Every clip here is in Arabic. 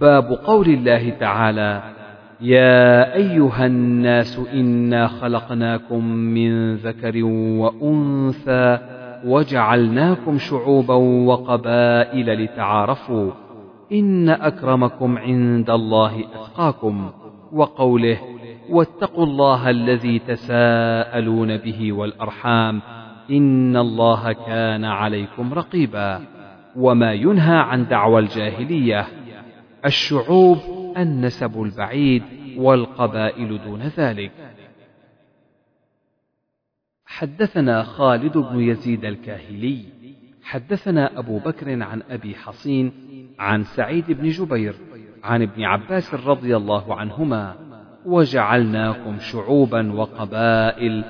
باب قول الله تعالى يا أيها الناس إنا خلقناكم من ذكر وأنثى وجعلناكم شعوبا وقبائل لتعارفوا إن أكرمكم عند الله أتقاكم وقوله واتقوا الله الذي تساءلون به والأرحام إن الله كان عليكم رقيبا وما ينهى عن دعوى الجاهلية الشعوب النسب البعيد والقبائل دون ذلك. حدثنا خالد بن يزيد الكاهلي حدثنا أبو بكر عن أبي حصين عن سعيد بن جبير عن ابن عباس رضي الله عنهما وجعلناكم شعوبا وقبائل.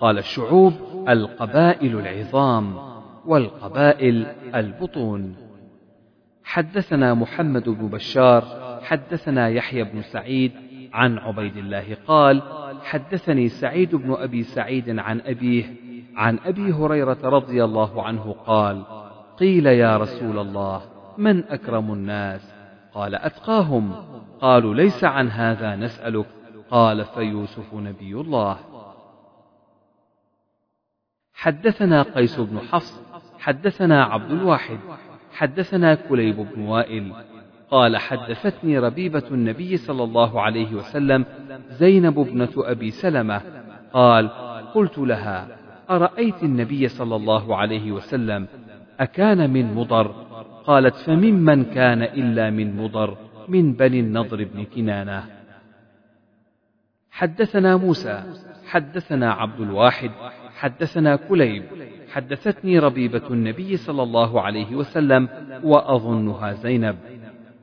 قال الشعوب القبائل العظام والقبائل البطون. حدثنا محمد بن بشار حدثنا يحيى بن سعيد عن عبيد الله قال حدثني سعيد بن أبي سعيد عن أبيه عن أبي هريرة رضي الله عنه قال قيل يا رسول الله من أكرم الناس؟ قال أتقاهم. قالوا ليس عن هذا نسألك. قال فيوسف نبي الله. حدثنا قيس بن حفص حدثنا عبد الواحد. حدثنا كليب بن وائل. قال حدثتني ربيبة النبي صلى الله عليه وسلم زينب ابنة أبي سلمة. قال قلت لها أرأيت النبي صلى الله عليه وسلم أكان من مضر؟ قالت فممن كان إلا من مضر من بني النضر بن كنانة. حدثنا موسى حدثنا عبد الواحد. حدثنا كليب حدثتني ربيبة النبي صلى الله عليه وسلم وأظنها زينب.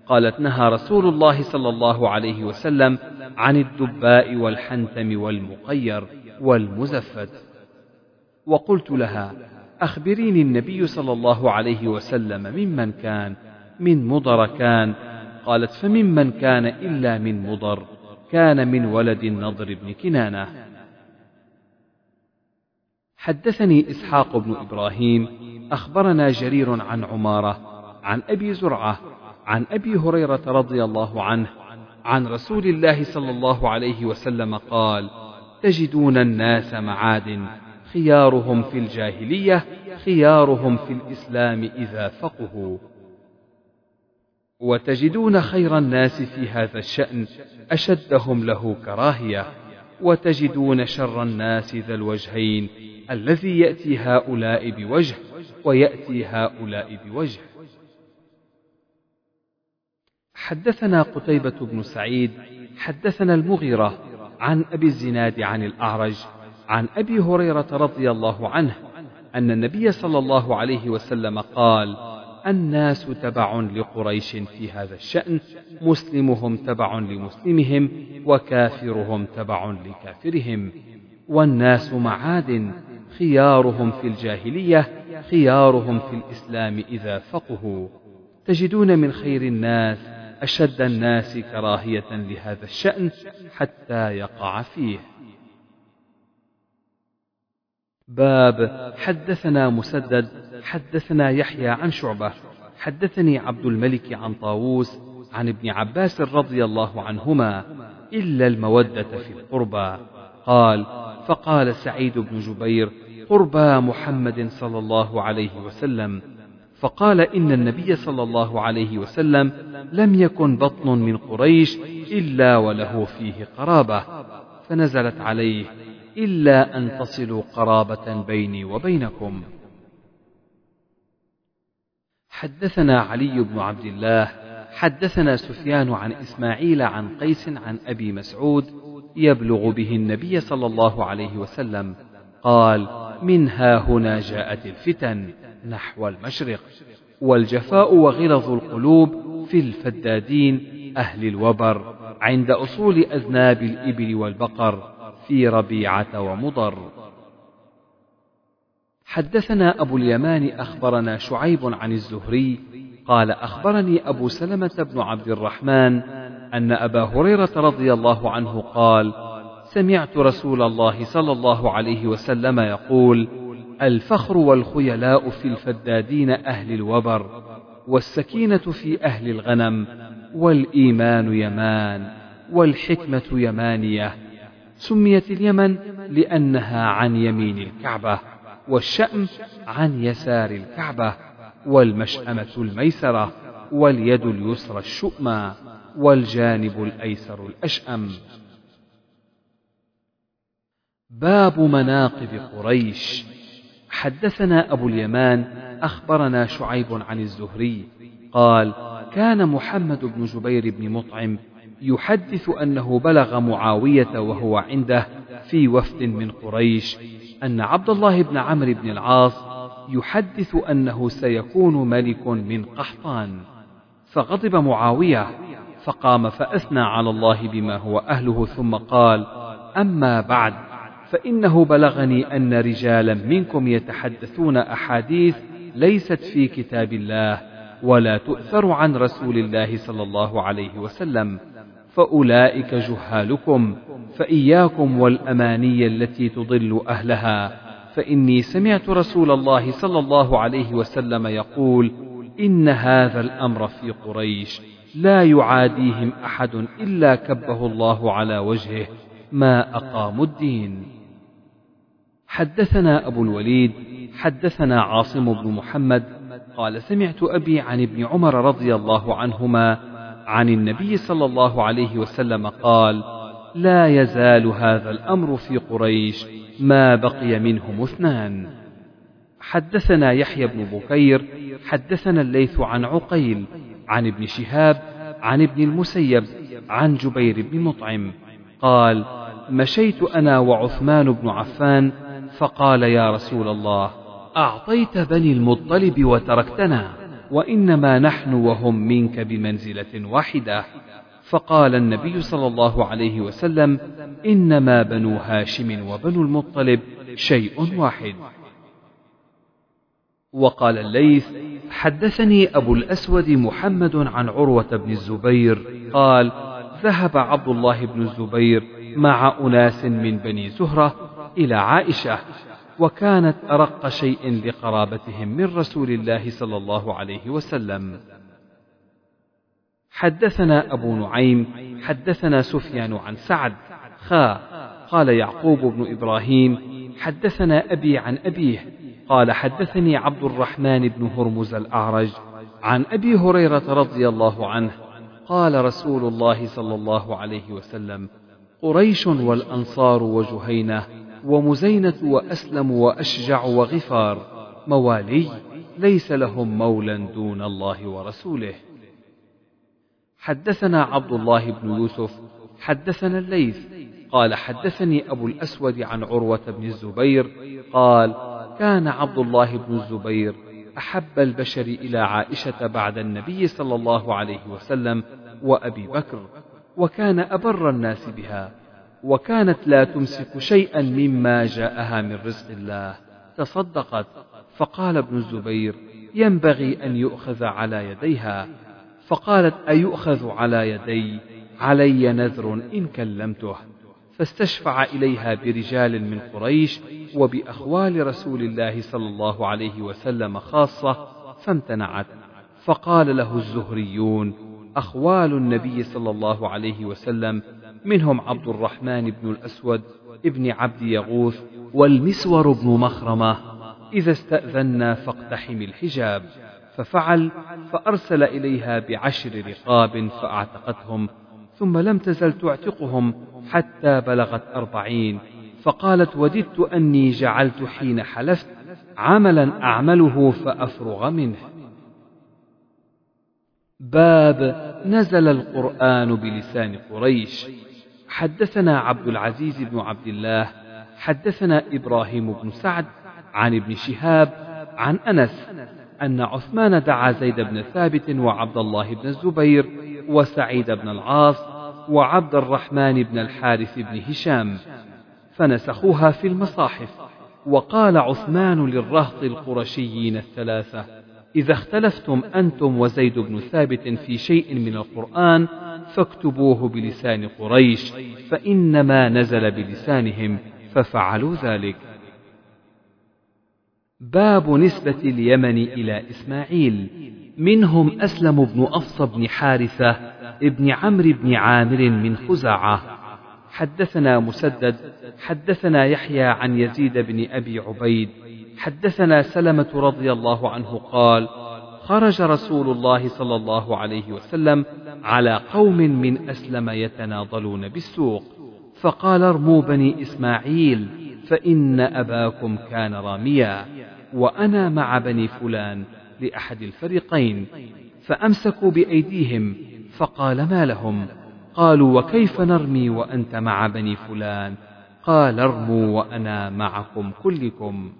قالت نهى رسول الله صلى الله عليه وسلم عن الدباء والحنتم والمقير والمزفت. وقلت لها أخبريني النبي صلى الله عليه وسلم ممن كان من مضر كان. قالت فممن كان إلا من مضر كان من ولد النضر بن كنانة. حدثني إسحاق بن إبراهيم أخبرنا جرير عن عمارة عن أبي زرعة عن أبي هريرة رضي الله عنه عن رسول الله صلى الله عليه وسلم قال تجدون الناس معادن خيارهم في الجاهلية خيارهم في الإسلام إذا فقهوا. وتجدون خير الناس في هذا الشأن أشدهم له كراهية وتجدون شر الناس ذا الوجهين الذي يأتي هؤلاء بوجه ويأتي هؤلاء بوجه. حدثنا قتيبة بن سعيد حدثنا المغيرة عن أبي الزناد عن الأعرج عن أبي هريرة رضي الله عنه أن النبي صلى الله عليه وسلم قال الناس تبع لقريش في هذا الشأن مسلمهم تبع لمسلمهم وكافرهم تبع لكافرهم والناس معاد خيارهم في الجاهلية خيارهم في الإسلام إذا فقهوا. تجدون من خير الناس أشد الناس كراهية لهذا الشأن حتى يقع فيه. باب حدثنا مسدد حدثنا يحيى عن شعبة حدثني عبد الملك عن طاووس عن ابن عباس رضي الله عنهما إلا المودة في القربى. قال فقال سعيد بن جبير قربى محمد صلى الله عليه وسلم فقال إن النبي صلى الله عليه وسلم لم يكن بطن من قريش إلا وله فيه قرابة فنزلت عليه إلا أن تصلوا قرابة بيني وبينكم. حدثنا علي بن عبد الله حدثنا سفيان عن إسماعيل عن قيس عن أبي مسعود يبلغ به النبي صلى الله عليه وسلم قال من ها هنا جاءت الفتن نحو المشرق والجفاء وغلظ القلوب في الفدادين أهل الوبر عند أصول أذناب الإبل والبقر في ربيعة ومضر. حدثنا أبو اليمان أخبرنا شعيب عن الزهري قال أخبرني أبو سلمة بن عبد الرحمن أن أبا هريرة رضي الله عنه قال سمعت رسول الله صلى الله عليه وسلم يقول الفخر والخيلاء في الفدادين أهل الوبر والسكينة في أهل الغنم والإيمان يمان والحكمة يمانية سميت اليمن لأنها عن يمين الكعبة والشأم عن يسار الكعبة والمشأمة الميسرة واليد اليسرى الشؤمى والجانب الأيسر الأشأم. باب مناقب قريش. حدثنا أبو اليمان أخبرنا شعيب عن الزهري قال كان محمد بن جبير بن مطعم يحدث أنه بلغ معاوية وهو عنده في وفد من قريش أن عبد الله بن عمرو بن العاص يحدث أنه سيكون ملك من قحطان. فغضب معاوية فقام فأثنى على الله بما هو أهله ثم قال أما بعد فإنه بلغني أن رجالا منكم يتحدثون أحاديث ليست في كتاب الله ولا تؤثر عن رسول الله صلى الله عليه وسلم فأولئك جهالكم فإياكم والأماني التي تضل أهلها. فإني سمعت رسول الله صلى الله عليه وسلم يقول إن هذا الأمر في قريش لا يعاديهم أحد إلا كبه الله على وجهه. ما أقاموا الدين. حدثنا أبو الوليد حدثنا عاصم بن محمد قال سمعت أبي عن ابن عمر رضي الله عنهما عن النبي صلى الله عليه وسلم قال لا يزال هذا الأمر في قريش ما بقي منهم اثنان. حدثنا يحيى بن بكير حدثنا الليث عن عقيل عن ابن شهاب عن ابن المسيب عن جبير بن مطعم قال مشيت أنا وعثمان بن عفان فقال يا رسول الله أعطيت بني المطلب وتركتنا وإنما نحن وهم منك بمنزلة واحدة. فقال النبي صلى الله عليه وسلم إنما بنو هاشم وبنو المطلب شيء واحد. وقال الليث حدثني أبو الأسود محمد عن عروة بن الزبير قال ذهب عبد الله بن الزبير مع أناس من بني زهرة إلى عائشة وكانت أرق شيء لقرابتهم من رسول الله صلى الله عليه وسلم. حدثنا أبو نعيم حدثنا سفيان عن سعد خا قال يعقوب بن إبراهيم حدثنا أبي عن أبيه قال حدثني عبد الرحمن بن هرمز الأعرج عن أبي هريرة رضي الله عنه قال رسول الله صلى الله عليه وسلم قريش والأنصار وجهينة ومزينة وأسلم وأشجع وغفار. موالي ليس لهم مولى دون الله ورسوله. حدثنا عبد الله بن يوسف حدثنا الليث قال حدثني أبو الأسود عن عروة بن الزبير قال كان عبد الله بن الزبير أحب البشر إلى عائشة بعد النبي صلى الله عليه وسلم وأبي بكر. وكان أبر الناس بها وكانت لا تمسك شيئا مما جاءها من رزق الله. تصدقت فقال ابن الزبير ينبغي أن يؤخذ على يديها. فقالت أيؤخذ على يدي؟ علي نذر إن كلمته. فاستشفع إليها برجال من قريش وبأخوال رسول الله صلى الله عليه وسلم خاصة فامتنعت. فقال له الزهريون أخوال النبي صلى الله عليه وسلم منهم عبد الرحمن بن الأسود ابن عبد يغوث والمسور بن مخرمة. إذا استأذنا فاقتحم الحجاب ففعل فأرسل إليها بعشر رقاب فأعتقتهم ثم لم تزل تعتقهم حتى بلغت أربعين. فقالت وددت أني جعلت حين حلفت عملا أعمله فأفرغ منه. باب نزل القرآن بلسان قريش. حدثنا عبد العزيز بن عبد الله حدثنا إبراهيم بن سعد عن ابن شهاب عن أنس أن عثمان دعا زيد بن ثابت وعبد الله بن الزبير وسعيد بن العاص وعبد الرحمن بن الحارث بن هشام فنسخوها في المصاحف. وقال عثمان للرهط القرشيين الثلاثة إذا اختلفتم أنتم وزيد بن ثابت في شيء من القرآن فاكتبوه بلسان قريش فإنما نزل بلسانهم ففعلوا ذلك. باب نسبة اليمن إلى إسماعيل. منهم أسلم بن أفصى بن حارثة ابن عمرو بن عامر من خزاعة. حدثنا مسدد حدثنا يحيى عن يزيد بن أبي عبيد حدثنا سلمة رضي الله عنه قال خرج رسول الله صلى الله عليه وسلم على قوم من أسلم يتناضلون بالسوق فقال ارموا بني إسماعيل فإن أباكم كان راميا وأنا مع بني فلان لأحد الفريقين فأمسكوا بأيديهم فقال ما لهم؟ قالوا وكيف نرمي وأنت مع بني فلان؟ قال ارموا وأنا معكم كلكم.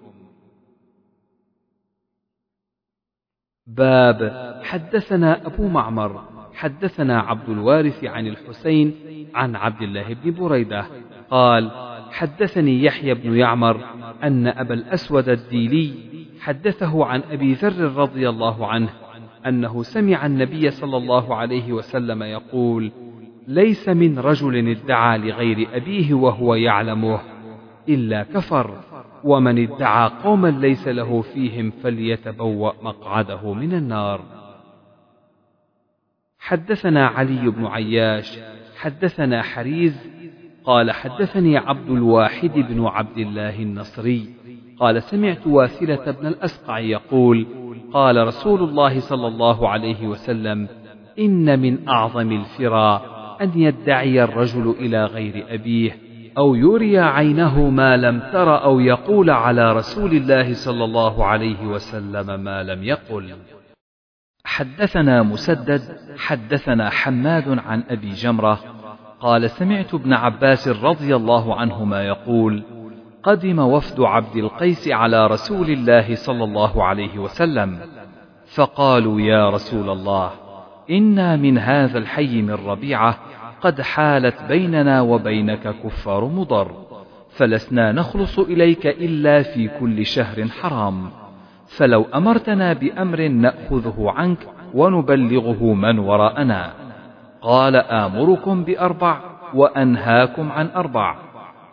باب حدثنا أبو معمر حدثنا عبد الوارث عن الحسين عن عبد الله بن بريدة قال حدثني يحيى بن يعمر أن أبا الأسود الديلي حدثه عن أبي ذر رضي الله عنه أنه سمع النبي صلى الله عليه وسلم يقول ليس من رجل ادعى لغير أبيه وهو يعلمه إلا كفر. ومن ادعى قوما ليس له فيهم فليتبوأ مقعده من النار. حدثنا علي بن عياش حدثنا حريز قال حدثني عبد الواحد بن عبد الله النصري قال سمعت واثلة بن الأسقع يقول قال رسول الله صلى الله عليه وسلم إن من أعظم الفرى أن يدعي الرجل إلى غير أبيه أو يري عينه ما لم تر أو يقول على رسول الله صلى الله عليه وسلم ما لم يقل. حدثنا مسدد حدثنا حماد عن أبي جمرة قال سمعت ابن عباس رضي الله عنهما يقول قدم وفد عبد القيس على رسول الله صلى الله عليه وسلم فقالوا يا رسول الله إنا من هذا الحي من ربيعة قد حالت بيننا وبينك كفار مضر فلسنا نخلص إليك إلا في كل شهر حرام. فلو أمرتنا بأمر نأخذه عنك ونبلغه من وراءنا. قال آمركم بأربع وأنهاكم عن أربع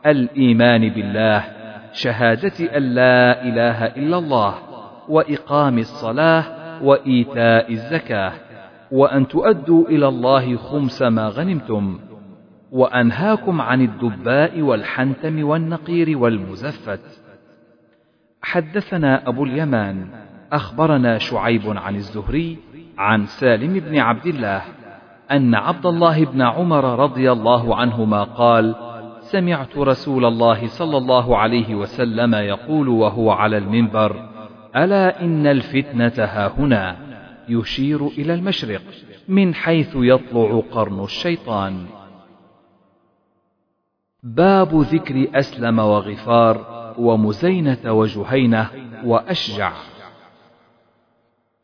الإيمان بالله شهادة أن لا إله إلا الله وإقام الصلاة وإيتاء الزكاة. وأن تؤدوا إلى الله خمس ما غنمتم وأنهاكم عن الدباء والحنتم والنقير والمزفت. حدثنا أبو اليمان أخبرنا شعيب عن الزهري عن سالم بن عبد الله أن عبد الله بن عمر رضي الله عنهما قال سمعت رسول الله صلى الله عليه وسلم يقول وهو على المنبر ألا إن الفتنة ها هنا؟ يشير إلى المشرق من حيث يطلع قرن الشيطان. باب ذكر أسلم وغفار ومزينة وجهينة وأشجع.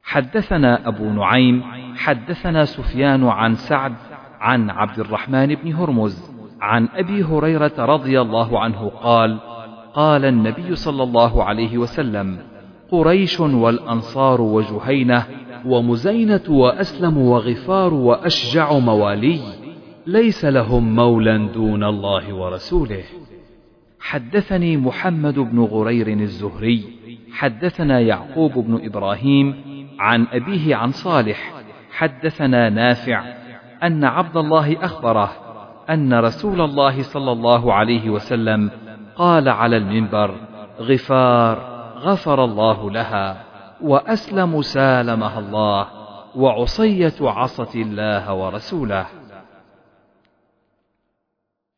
حدثنا أبو نعيم حدثنا سفيان عن سعد عن عبد الرحمن بن هرمز عن أبي هريرة رضي الله عنه قال قال النبي صلى الله عليه وسلم قريش والأنصار وجهينة ومزينة وأسلم وغفار وأشجع موالي ليس لهم مولى دون الله ورسوله. حدثني محمد بن غرير الزهري حدثنا يعقوب بن إبراهيم عن أبيه عن صالح حدثنا نافع أن عبد الله أخبره أن رسول الله صلى الله عليه وسلم قال على المنبر غفار غفر الله لها وأسلم سالمها الله وعصية عصت الله ورسوله.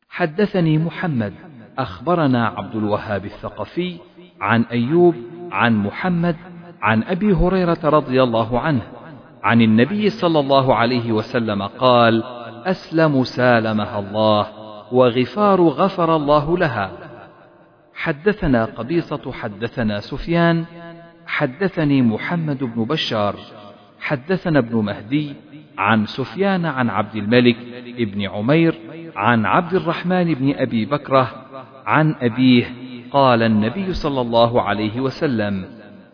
حدثني محمد أخبرنا عبد الوهاب الثقفي عن أيوب عن محمد عن أبي هريرة رضي الله عنه عن النبي صلى الله عليه وسلم قال أسلم سالمها الله وغفار غفر الله لها. حدثنا قبيصة حدثنا سفيان حدثني محمد بن بشار حدثنا ابن مهدي عن سفيان عن عبد الملك بن عمير عن عبد الرحمن بن أبي بكرة عن أبيه قال النبي صلى الله عليه وسلم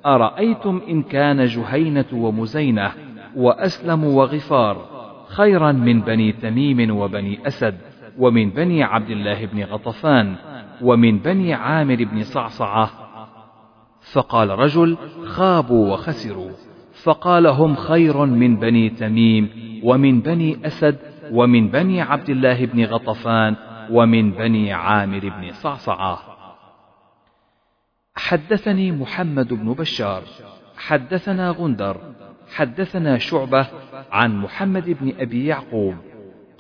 أرأيتم إن كان جهينة ومزينة وأسلم وغفار خيرا من بني تميم وبني أسد؟ ومن بني عبد الله بن غطفان ومن بني عامر بن صعصعة. فقال رجل خابوا وخسروا. فقال هم خير من بني تميم ومن بني أسد ومن بني عبد الله بن غطفان ومن بني عامر بن صعصعة. حدثني محمد بن بشار حدثنا غندر حدثنا شعبة عن محمد بن أبي يعقوب.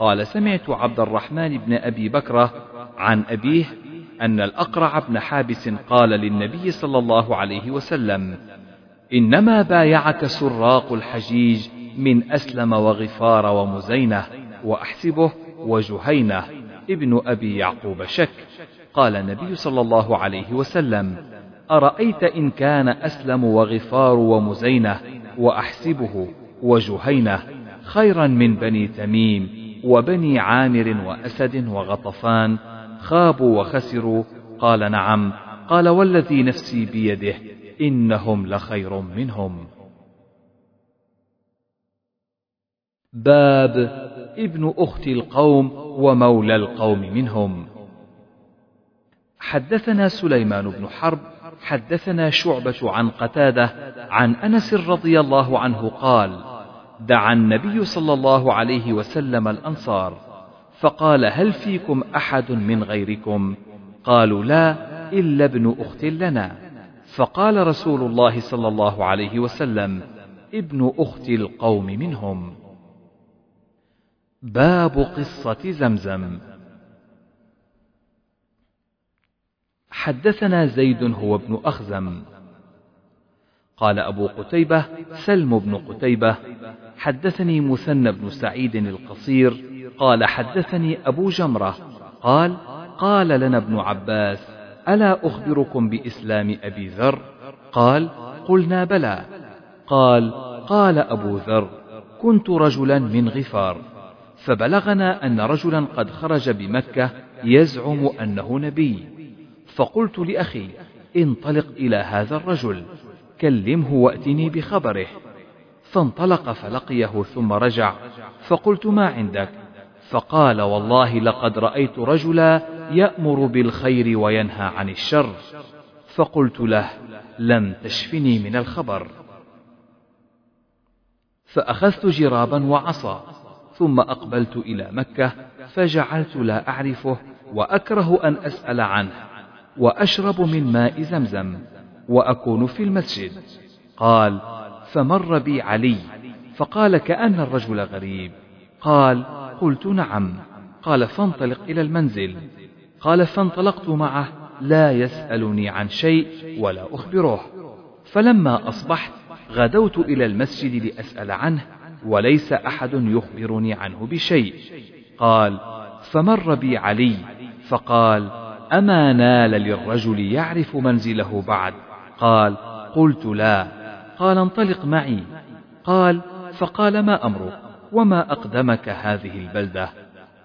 قال سمعت عبد الرحمن بن أبي بكرة عن أبيه أن الأقرع بن حابس قال للنبي صلى الله عليه وسلم إنما بايعك سراق الحجيج من أسلم وغفار ومزينة وأحسبه وجهينة ابن أبي يعقوب شك. قال النبي صلى الله عليه وسلم أرأيت إن كان أسلم وغفار ومزينة وأحسبه وجهينة خيرا من بني تميم وبني عامر وأسد وغطفان خابوا وخسروا. قال نعم. قال والذي نفسي بيده إنهم لخير منهم. باب ابن أخت القوم ومولى القوم منهم. حدثنا سليمان بن حرب حدثنا شعبة عن قتادة عن أنس رضي الله عنه قال دعا النبي صلى الله عليه وسلم الأنصار فقال هل فيكم أحد من غيركم؟ قالوا لا إلا ابن أخت لنا. فقال رسول الله صلى الله عليه وسلم ابن أخت القوم منهم. باب قصة زمزم. حدثنا زيد هو ابن أخزم. قال أبو قتيبة سلم بن قتيبة حدثني مثنى بن سعيد القصير قال حدثني أبو جمرة قال قال لنا ابن عباس ألا أخبركم بإسلام أبي ذر؟ قال قلنا بلى. قال قال أبو ذر كنت رجلا من غفار فبلغنا أن رجلا قد خرج بمكة يزعم أنه نبي فقلت لأخي انطلق إلى هذا الرجل. كلمه وأتني بخبره. فانطلق فلقيه ثم رجع. فقلت ما عندك؟ فقال والله لقد رأيت رجلا يأمر بالخير وينهى عن الشر. فقلت له لم تشفني من الخبر. فأخذت جرابا وعصا ثم أقبلت إلى مكة فجعلت لا أعرفه وأكره أن أسأل عنه وأشرب من ماء زمزم. وأكون في المسجد. قال فمر بي علي فقال كأن الرجل غريب. قال قلت نعم. قال فانطلق إلى المنزل. قال فانطلقت معه لا يسألني عن شيء ولا أخبره. فلما أصبحت غدوت إلى المسجد لأسأل عنه وليس أحد يخبرني عنه بشيء. قال فمر بي علي فقال أما نال للرجل يعرف منزله بعد؟ قال قلت لا. قال انطلق معي. قال فقال ما أمرك؟ وما أقدمك هذه البلدة؟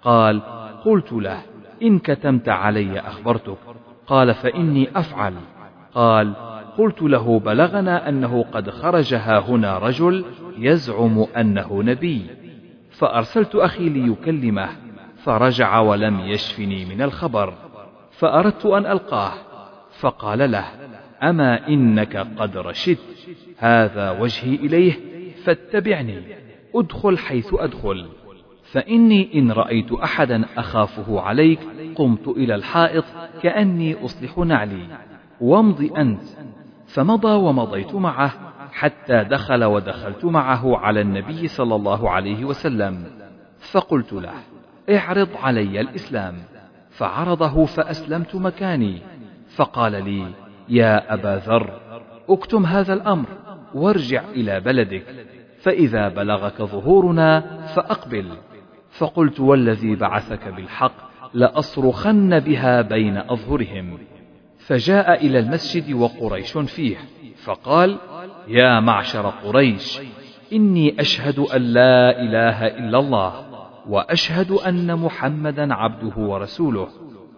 قال قلت له إن كتمت علي أخبرتك. قال فإني أفعل. قال قلت له بلغنا أنه قد خرج ها هنا رجل يزعم أنه نبي. فأرسلت أخي ليكلمه فرجع ولم يشفني من الخبر. فأردت أن ألقاه فقال له أما إنك قد رشدت هذا وجهي إليه فاتبعني أدخل حيث أدخل فإني إن رأيت أحدا أخافه عليك قمت إلى الحائط كأني أصلح نعلي وامض أنت فمضى ومضيت معه حتى دخل ودخلت معه على النبي صلى الله عليه وسلم فقلت له اعرض علي الإسلام فعرضه فأسلمت مكاني فقال لي يا أبا ذر اكتم هذا الأمر وارجع إلى بلدك. فإذا بلغك ظهورنا فأقبل. فقلت والذي بعثك بالحق لأصرخن بها بين أظهرهم. فجاء إلى المسجد وقريش فيه فقال يا معشر قريش إني أشهد أن لا إله إلا الله وأشهد أن محمدا عبده ورسوله.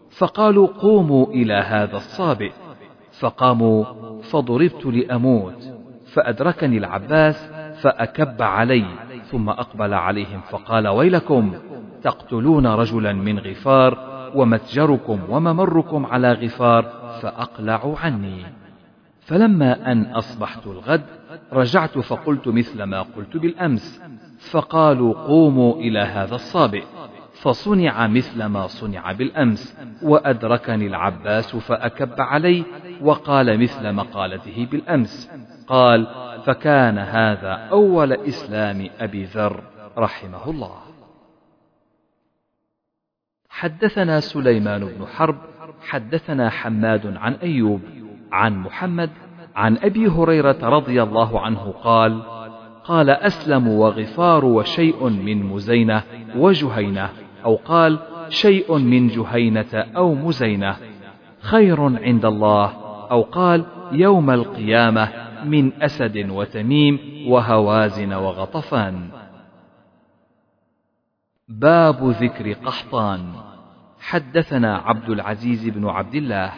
فقالوا قوموا إلى هذا الصابئ. فقاموا فضربت لأموت فأدركني العباس فأكب علي ثم أقبل عليهم فقال ويلكم تقتلون رجلا من غفار ومتجركم وممركم على غفار فأقلعوا عني. فلما أن أصبحت الغد رجعت فقلت مثل ما قلت بالأمس فقالوا قوموا إلى هذا الصابئ. فصنع مثل ما صنع بالأمس وأدركني العباس فأكب علي وقال مثل مقالته بالأمس قال فكان هذا أول إسلام أبي ذر رحمه الله. حدثنا سليمان بن حرب حدثنا حماد عن أيوب عن محمد عن أبي هريرة رضي الله عنه قال قال أسلم وغفار وشيء من مزينة وجهينة أو قال شيء من جهينة أو مزينة خير عند الله أو قال يوم القيامة من أسد وتميم وهوازن وغطفان. باب ذكر قحطان. حدثنا عبد العزيز بن عبد الله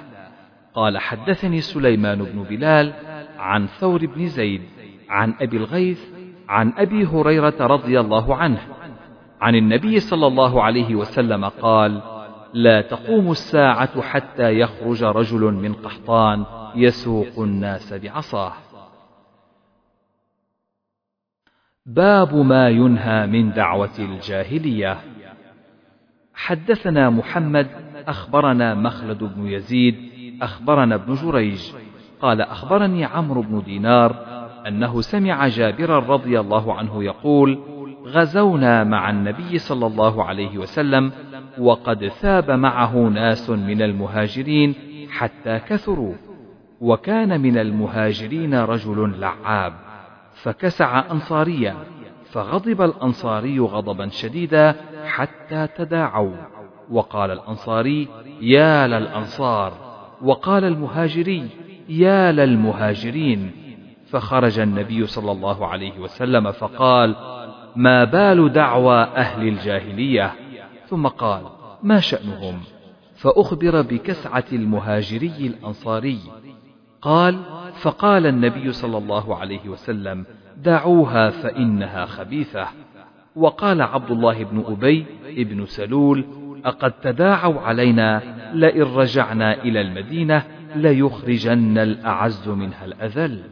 قال حدثني سليمان بن بلال عن ثور بن زيد عن أبي الغيث عن أبي هريرة رضي الله عنه عن النبي صلى الله عليه وسلم قال لا تقوم الساعة حتى يخرج رجل من قحطان يسوق الناس بعصاه. باب ما ينهى من دعوة الجاهلية. حدثنا محمد أخبرنا مخلد بن يزيد أخبرنا ابن جريج. قال أخبرني عمرو بن دينار أنه سمع جابرا رضي الله عنه يقول غزونا مع النبي صلى الله عليه وسلم وقد ثاب معه ناس من المهاجرين حتى كثروا. وكان من المهاجرين رجل لعاب فكسع أنصاريا فغضب الأنصاري غضبا شديدا حتى تداعوا. وقال الأنصاري يا للأنصار وقال المهاجري يا للمهاجرين فخرج النبي صلى الله عليه وسلم فقال ما بال دعوى أهل الجاهلية؟ ثم قال ما شأنهم؟ فأخبر بكسعة المهاجري الأنصاري. قال فقال النبي صلى الله عليه وسلم دعوها فإنها خبيثة. وقال عبد الله بن أبي بن سلول أقد تداعوا علينا لئن رجعنا إلى المدينة ليخرجن الأعز منها الأذل.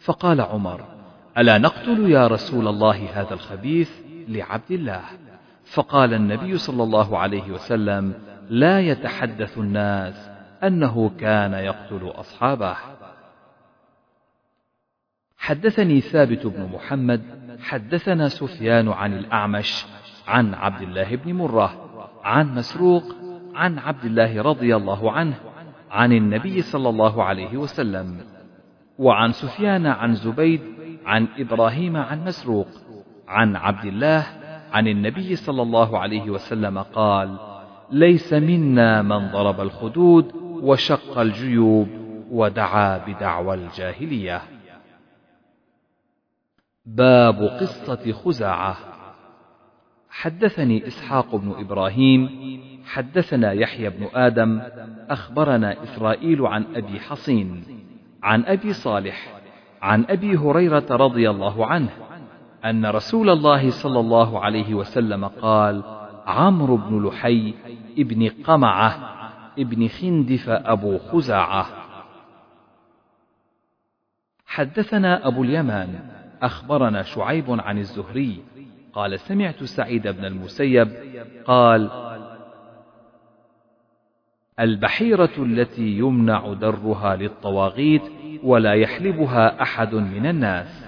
فقال عمر ألا نقتل يا رسول الله هذا الخبيث لعبد الله؟ فقال النبي صلى الله عليه وسلم لا يتحدث الناس أنه كان يقتل أصحابه. حدثني ثابت بن محمد حدثنا سفيان عن الأعمش عن عبد الله بن مرة عن مسروق عن عبد الله رضي الله عنه عن النبي صلى الله عليه وسلم وعن سفيان عن زبيد عن إبراهيم عن مسروق عن عبد الله عن النبي صلى الله عليه وسلم قال ليس منا من ضرب الخدود وشق الجيوب ودعا بدعوى الجاهلية. باب قصة خزاعة. حدثني إسحاق بن إبراهيم حدثنا يحيى بن آدم أخبرنا إسرائيل عن أبي حصين عن أبي صالح عن أبي هريرة رضي الله عنه أن رسول الله صلى الله عليه وسلم قال عمرو بن لحي ابن قمعة ابن خندف أبو خزاعة. حدثنا أبو اليمان أخبرنا شعيب عن الزهري قال سمعت سعيد بن المسيب قال البحيرة التي يمنع درها للطواغيت ولا يحلبها أحد من الناس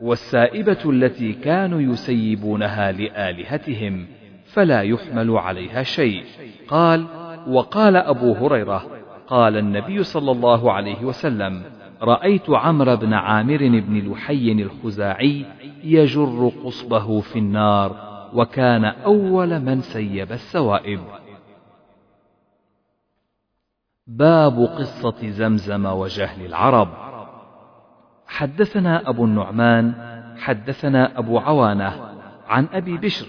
والسائبة التي كانوا يسيبونها لآلهتهم فلا يحمل عليها شيء. قال وقال أبو هريرة قال النبي صلى الله عليه وسلم رأيت عمرو بن عامر بن لحي الخزاعي يجر قصبه في النار وكان أول من سيب السوائب. باب قصة زمزم وجهل العرب. حدثنا أبو النعمان حدثنا أبو عوانة عن أبي بشر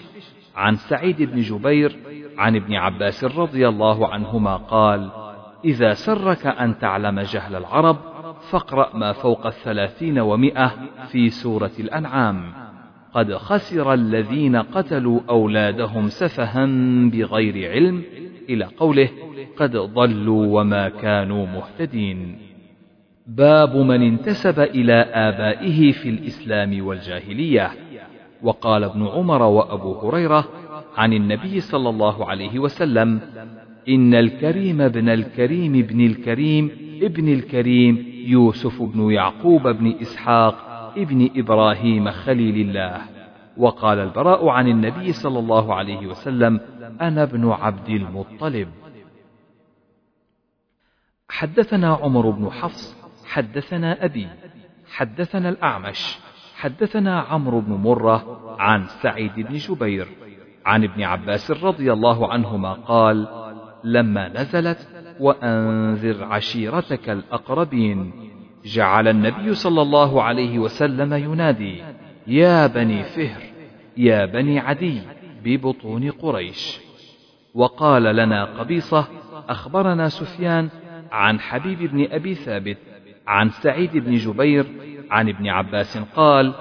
عن سعيد بن جبير عن ابن عباس رضي الله عنهما قال إذا سرك أن تعلم جهل العرب فاقرأ ما فوق الثلاثين ومئة في سورة الأنعام. قد خسر الذين قتلوا أولادهم سفها بغير علم إلى قوله قد ضلوا وما كانوا مهتدين. باب من انتسب إلى آبائه في الإسلام والجاهلية. وقال ابن عمر وأبو هريرة عن النبي صلى الله عليه وسلم إن الكريم ابن الكريم ابن الكريم ابن الكريم يوسف بن يعقوب بن إسحاق ابن إبراهيم خليل الله. وقال البراء عن النبي صلى الله عليه وسلم أنا ابن عبد المطلب. حدثنا عمر بن حفص حدثنا أبي حدثنا الأعمش حدثنا عمرو بن مرة عن سعيد بن جبير عن ابن عباس رضي الله عنهما قال لما نزلت وأنذر عشيرتك الأقربين جعل النبي صلى الله عليه وسلم ينادي يا بني فهر يا بني عدي ببطون قريش. وقال لنا قبيصة أخبرنا سفيان عن حبيب بن أبي ثابت عن سعيد بن جبير عن ابن عباس قال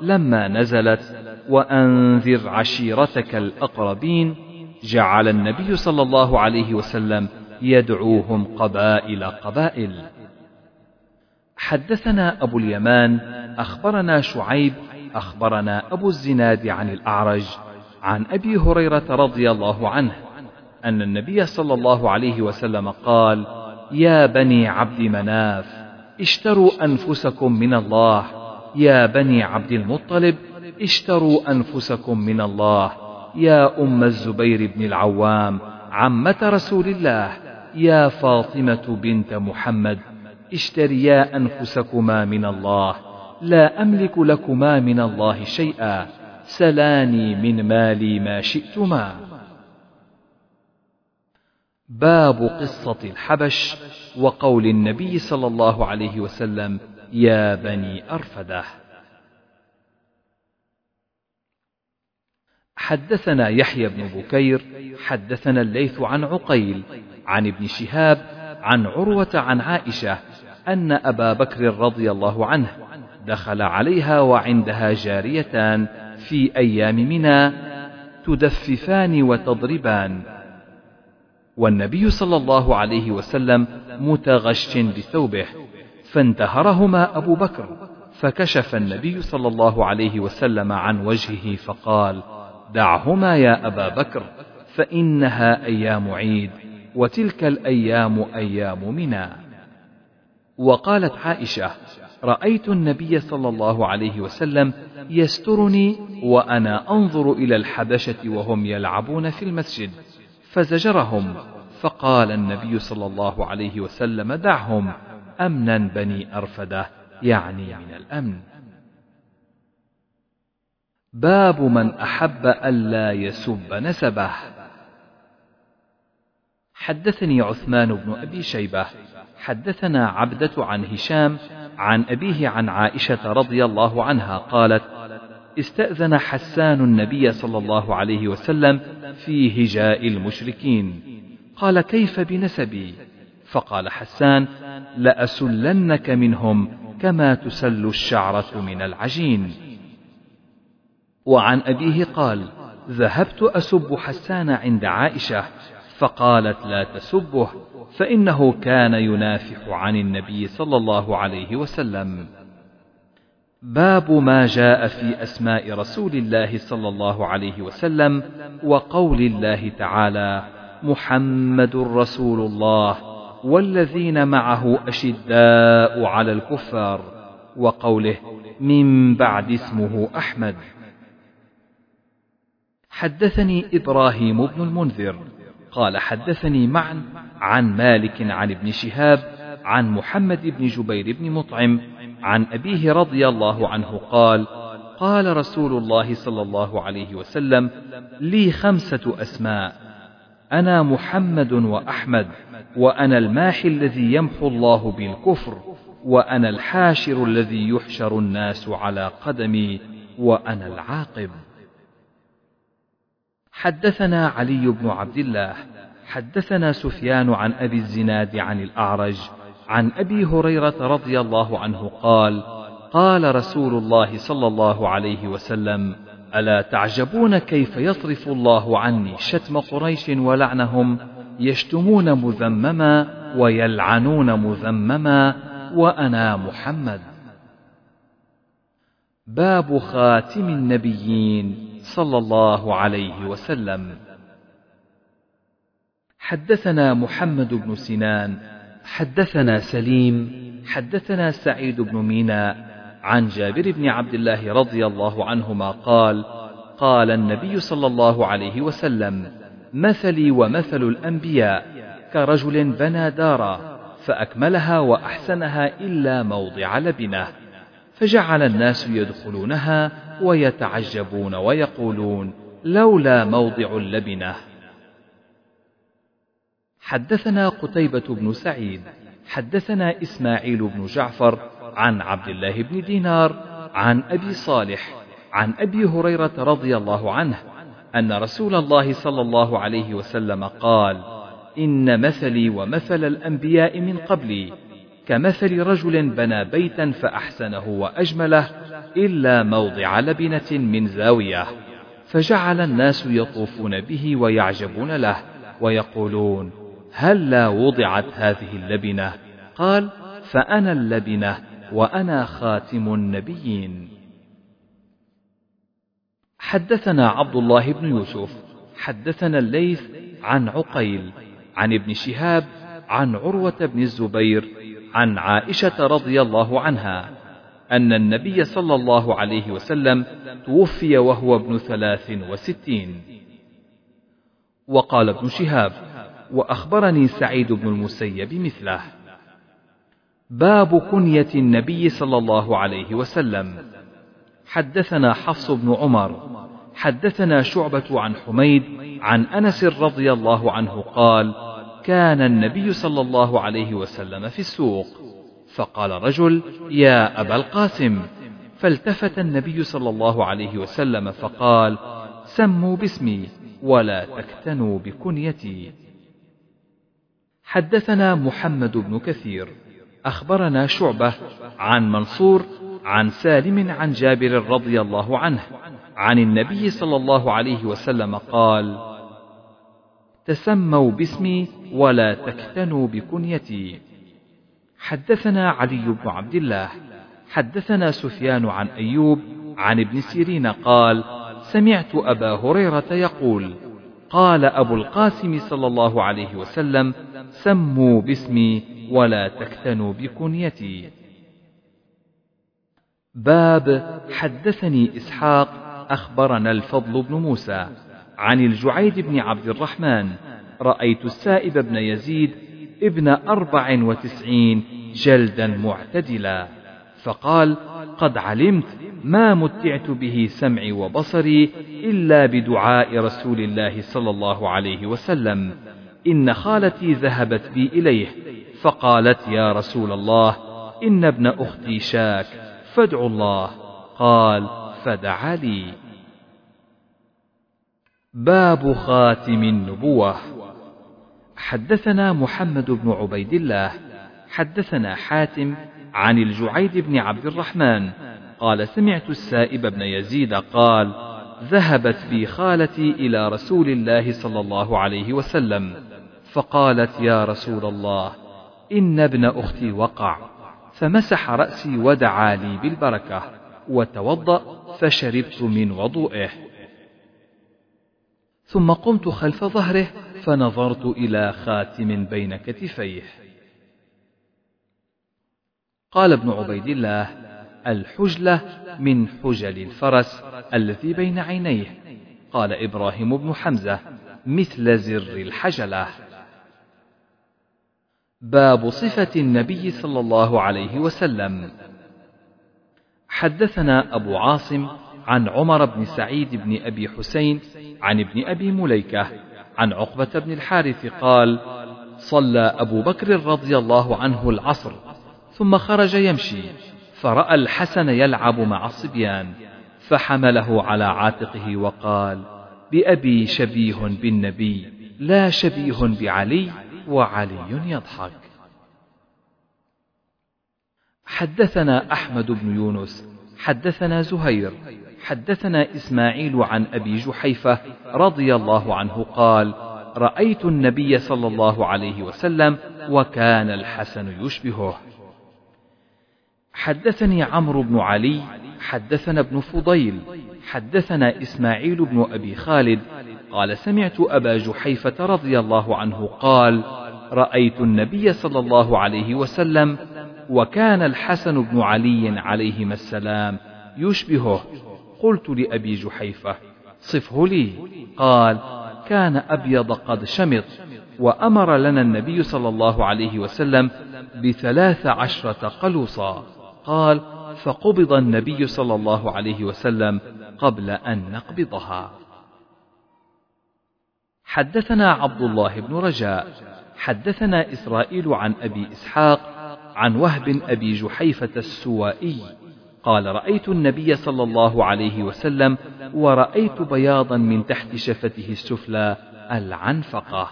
لما نزلت وأنذر عشيرتك الأقربين جعل النبي صلى الله عليه وسلم يدعوهم قبائل قبائل. حدثنا أبو اليمان أخبرنا شعيب أخبرنا أبو الزناد عن الأعرج عن أبي هريرة رضي الله عنه أن النبي صلى الله عليه وسلم قال يا بني عبد مناف اشتروا أنفسكم من الله. يا بني عبد المطلب اشتروا أنفسكم من الله. يا أم الزبير بن العوام عمة رسول الله. يا فاطمة بنت محمد اشتريا أنفسكما من الله. لا أملك لكما من الله شيئا سلاني من مالي ما شئتما. باب قصة الحبش وقول النبي صلى الله عليه وسلم يا بني أرفدة حدثنا يحيى بن بكير حدثنا الليث عن عقيل عن ابن شهاب عن عروة عن عائشة أن أبا بكر رضي الله عنه دخل عليها وعندها جاريتان في أيام منى تدففان وتضربان. والنبي صلى الله عليه وسلم متغش بثوبه فانتهرهما أبو بكر فكشف النبي صلى الله عليه وسلم عن وجهه فقال دعهما يا أبا بكر فإنها أيام عيد وتلك الأيام أيام منى. وقالت عائشة رأيت النبي صلى الله عليه وسلم يسترني وأنا أنظر إلى الحبشة وهم يلعبون في المسجد فزجرهم فقال النبي صلى الله عليه وسلم دعهم أمنا بني أرفدة يعني من الأمن. باب من أحب ألا يسب نسبه. حدثني عثمان بن أبي شيبة حدثنا عبدة عن هشام عن أبيه عن عائشة رضي الله عنها قالت استأذن حسان النبي صلى الله عليه وسلم في هجاء المشركين. قال كيف بنسبي؟ فقال حسان لأسلنك منهم كما تسل الشعرة من العجين. وعن أبيه قال ذهبت أسب حسان عند عائشة فقالت لا تسبه فإنه كان ينافح عن النبي صلى الله عليه وسلم. باب ما جاء في أسماء رسول الله صلى الله عليه وسلم وقول الله تعالى محمد رسول الله والذين معه أشداء على الكفار وقوله من بعد اسمه أحمد حدثني إبراهيم بن المنذر. قال حدثني معا عن مالك عن ابن شهاب عن محمد بن جبير بن مطعم عن أبيه رضي الله عنه قال قال رسول الله صلى الله عليه وسلم لي خمسة أسماء أنا محمد وأحمد وأنا الماحي الذي يمحو الله بالكفر وأنا الحاشر الذي يحشر الناس على قدمي وأنا العاقب. حدثنا علي بن عبد الله حدثنا سفيان عن أبي الزناد عن الأعرج عن أبي هريرة رضي الله عنه قال قال رسول الله صلى الله عليه وسلم ألا تعجبون كيف يصرف الله عني شتم قريش ولعنهم يشتمون مذمما ويلعنون مذمما وأنا محمد. باب خاتم النبيين. صلى الله عليه وسلم. حدثنا محمد بن سنان حدثنا سليم حدثنا سعيد بن ميناء عن جابر بن عبد الله رضي الله عنهما قال قال النبي صلى الله عليه وسلم مثلي ومثل الأنبياء كرجل بنى دارا فأكملها وأحسنها إلا موضع لبنة فجعل الناس يدخلونها ويتعجبون ويقولون لولا موضع اللبنة. حدثنا قتيبة بن سعيد حدثنا إسماعيل بن جعفر عن عبد الله بن دينار عن أبي صالح عن أبي هريرة رضي الله عنه أن رسول الله صلى الله عليه وسلم قال إن مثلي ومثل الأنبياء من قبلي. كمثل رجل بنى بيتا فأحسنه وأجمله إلا موضع لبنة من زاوية فجعل الناس يطوفون به ويعجبون له ويقولون هل لا وضعت هذه اللبنة؟ قال فأنا اللبنة وأنا خاتم النبيين. حدثنا عبد الله بن يوسف حدثنا الليث عن عقيل عن ابن شهاب عن عروة بن الزبير عن عائشة رضي الله عنها أن النبي صلى الله عليه وسلم توفي وهو ابن ثلاث وستين. وقال ابن شهاب وأخبرني سعيد بن المسيب مثله. باب كنية النبي صلى الله عليه وسلم. حدثنا حفص بن عمر حدثنا شعبة عن حميد عن أنس رضي الله عنه قال كان النبي صلى الله عليه وسلم في السوق. فقال رجل يا أبا القاسم. فالتفت النبي صلى الله عليه وسلم فقال سموا باسمي ولا تكتنوا بكنيتي. حدثنا محمد بن كثير. أخبرنا شعبة عن منصور عن سالم عن جابر رضي الله عنه عن النبي صلى الله عليه وسلم قال تسموا باسمي ولا تكتنوا بكنيتي. حدثنا علي بن عبد الله. حدثنا سفيان عن أيوب عن ابن سيرين قال سمعت أبا هريرة يقول قال أبو القاسم صلى الله عليه وسلم سموا باسمي ولا تكتنوا بكنيتي. باب حدثني إسحاق أخبرنا الفضل بن موسى. عن الجعيد بن عبد الرحمن رأيت السائب بن يزيد ابن أربع وتسعين جلدا معتدلا فقال قد علمت ما متعت به سمعي وبصري إلا بدعاء رسول الله صلى الله عليه وسلم إن خالتي ذهبت بي إليه فقالت يا رسول الله إن ابن أختي شاك فادعوا الله. قال فدعا لي. باب خاتم النبوة. حدثنا محمد بن عبيد الله حدثنا حاتم عن الجعيد بن عبد الرحمن قال سمعت السائب بن يزيد قال ذهبت بي خالتي إلى رسول الله صلى الله عليه وسلم فقالت يا رسول الله إن ابن أختي وقع فمسح رأسي ودعا لي بالبركة وتوضأ فشربت من وضوئه. ثم قمت خلف ظهره فنظرت إلى خاتم بين كتفيه. قال ابن عبيد الله الحجلة من حجل الفرس الذي بين عينيه. قال إبراهيم بن حمزة مثل زر الحجلة. باب صفة النبي صلى الله عليه وسلم. حدثنا أبو عاصم عن عمر بن سعيد بن أبي حسين عن ابن أبي مليكة عن عقبة بن الحارث قال صلى أبو بكر رضي الله عنه العصر ثم خرج يمشي فرأى الحسن يلعب مع الصبيان فحمله على عاتقه وقال بأبي شبيه بالنبي لا شبيه بعلي وعلي يضحك. حدثنا أحمد بن يونس حدثنا زهير حدثنا إسماعيل عن أبي جحيفة رضي الله عنه قال رأيت النبي صلى الله عليه وسلم وكان الحسن يشبهه. حدثني عمرو بن علي حدثنا ابن فضيل حدثنا إسماعيل بن أبي خالد. قال سمعت أبا جحيفة رضي الله عنه قال رأيت النبي صلى الله عليه وسلم وكان الحسن بن علي عليهما السلام يشبهه. قلت لأبي جحيفة صفه لي. قال كان أبيض قد شمط وأمر لنا النبي صلى الله عليه وسلم بثلاث عشرة قلوصا. قال فقبض النبي صلى الله عليه وسلم قبل أن نقبضها. حدثنا عبد الله بن رجاء حدثنا إسرائيل عن أبي إسحاق عن وهب أبي جحيفة السوائي قال رأيت النبي صلى الله عليه وسلم ورأيت بياضا من تحت شفته السفلى العنفقة.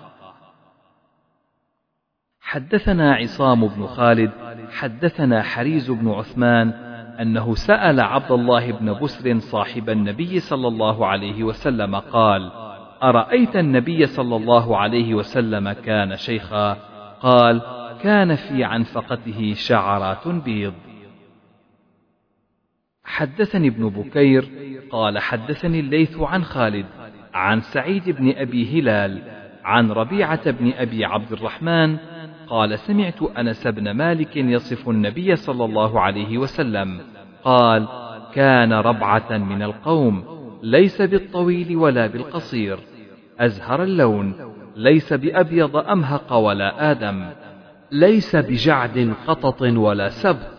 حدثنا عصام بن خالد حدثنا حريز بن عثمان أنه سأل عبد الله بن بسر صاحب النبي صلى الله عليه وسلم قال أرأيت النبي صلى الله عليه وسلم كان شيخا؟ قال كان في عنفقته شعرات بيض. حدثني ابن بكير قال حدثني الليث عن خالد عن سعيد بن أبي هلال عن ربيعة بن أبي عبد الرحمن قال سمعت أنس بن مالك يصف النبي صلى الله عليه وسلم قال كان ربعة من القوم ليس بالطويل ولا بالقصير أزهر اللون ليس بأبيض أمهق ولا آدم ليس بجعد قطط ولا سبط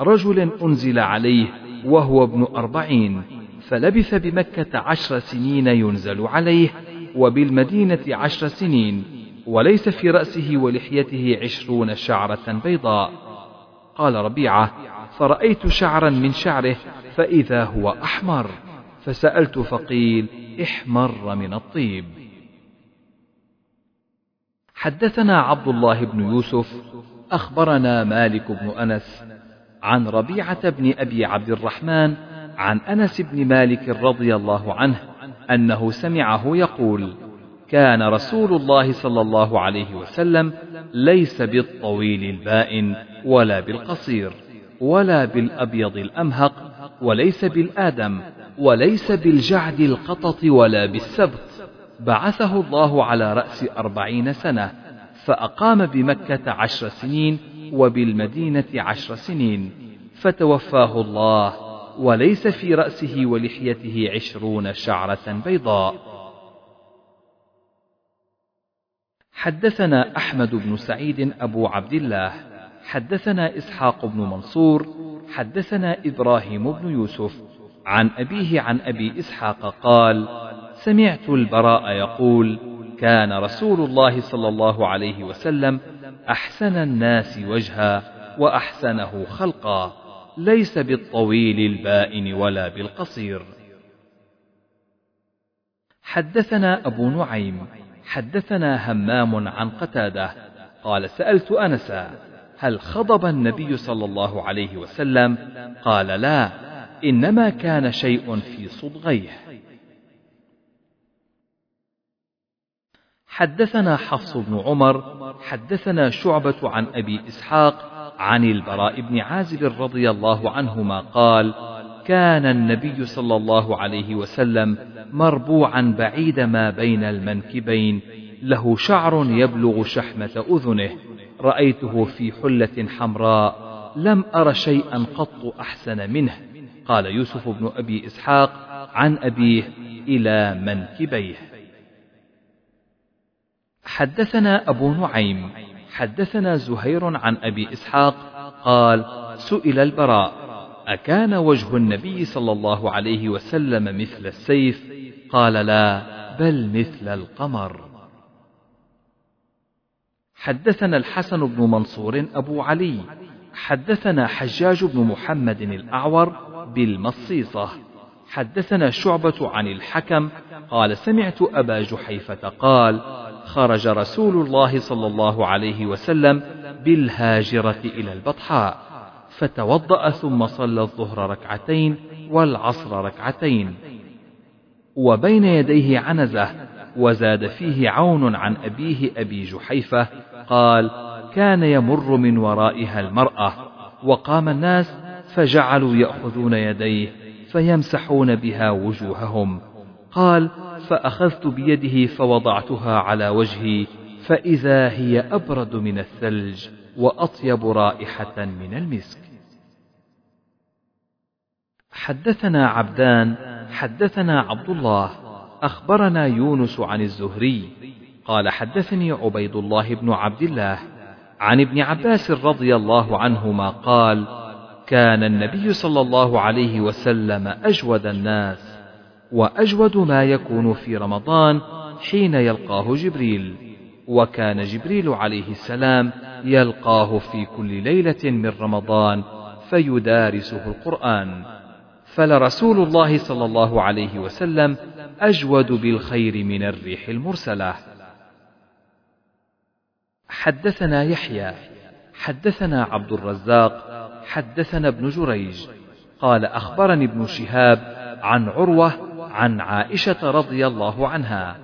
رجل أنزل عليه وهو ابن أربعين فلبث بمكة عشر سنين ينزل عليه وبالمدينة عشر سنين وليس في رأسه ولحيته عشرون شعرة بيضاء. قال ربيعة فرأيت شعرا من شعره فإذا هو أحمر. فسألت فقيل إحمر من الطيب. حدثنا عبد الله بن يوسف أخبرنا مالك بن أنس عن ربيعة بن أبي عبد الرحمن عن أنس بن مالك رضي الله عنه أنه سمعه يقول كان رسول الله صلى الله عليه وسلم ليس بالطويل البائن ولا بالقصير ولا بالأبيض الأمهق وليس بالآدم وليس بالجعد القطط ولا بالسبط بعثه الله على رأس أربعين سنة فأقام بمكة عشر سنين وبالمدينة عشر سنين. فتوفاه الله وليس في رأسه ولحيته عشرون شعرة بيضاء. حدثنا أحمد بن سعيد أبو عبد الله. حدثنا إسحاق بن منصور. حدثنا إبراهيم بن يوسف. عن أبيه عن أبي إسحاق قال سمعت البراء يقول كان رسول الله صلى الله عليه وسلم أحسن الناس وجها وأحسنه خلقا ليس بالطويل البائن ولا بالقصير. حدثنا أبو نعيم حدثنا همام عن قتادة قال سألت أنسا هل خضب النبي صلى الله عليه وسلم؟ قال لا إنما كان شيء في صدغيه. حدثنا حفص بن عمر حدثنا شعبة عن أبي إسحاق عن البراء بن عازب رضي الله عنهما قال كان النبي صلى الله عليه وسلم مربوعا بعيد ما بين المنكبين له شعر يبلغ شحمة أذنه رأيته في حلة حمراء لم أر شيئا قط أحسن منه. قال يوسف بن أبي إسحاق عن أبيه إلى منكبيه. حدثنا أبو نعيم حدثنا زهير عن أبي إسحاق قال سئل البراء أكان وجه النبي صلى الله عليه وسلم مثل السيف؟ قال لا بل مثل القمر. حدثنا الحسن بن منصور أبو علي حدثنا حجاج بن محمد الأعور بالمصيصة. حدثنا شعبة عن الحكم قال سمعت أبا جحيفة قال خرج رسول الله صلى الله عليه وسلم بالهاجرة إلى البطحاء فتوضأ ثم صلى الظهر ركعتين والعصر ركعتين. وبين يديه عنزة وزاد فيه عون عن أبيه أبي جحيفة قال كان يمر من ورائها المرأة وقام الناس فجعلوا يأخذون يديه فيمسحون بها وجوههم. قال فأخذت بيده فوضعتها على وجهي فإذا هي أبرد من الثلج وأطيب رائحة من المسك. حدثنا عبدان حدثنا عبد الله أخبرنا يونس عن الزهري قال حدثني عبيد الله بن عبد الله عن ابن عباس رضي الله عنهما قال كان النبي صلى الله عليه وسلم أجود الناس وأجود ما يكون في رمضان حين يلقاه جبريل. وكان جبريل عليه السلام يلقاه في كل ليلة من رمضان فيدارسه القرآن. فلرسول الله صلى الله عليه وسلم أجود بالخير من الريح المرسلة. حدثنا يحيى حدثنا عبد الرزاق حدثنا ابن جريج. قال أخبرني ابن شهاب عن عروة عن عائشة رضي الله عنها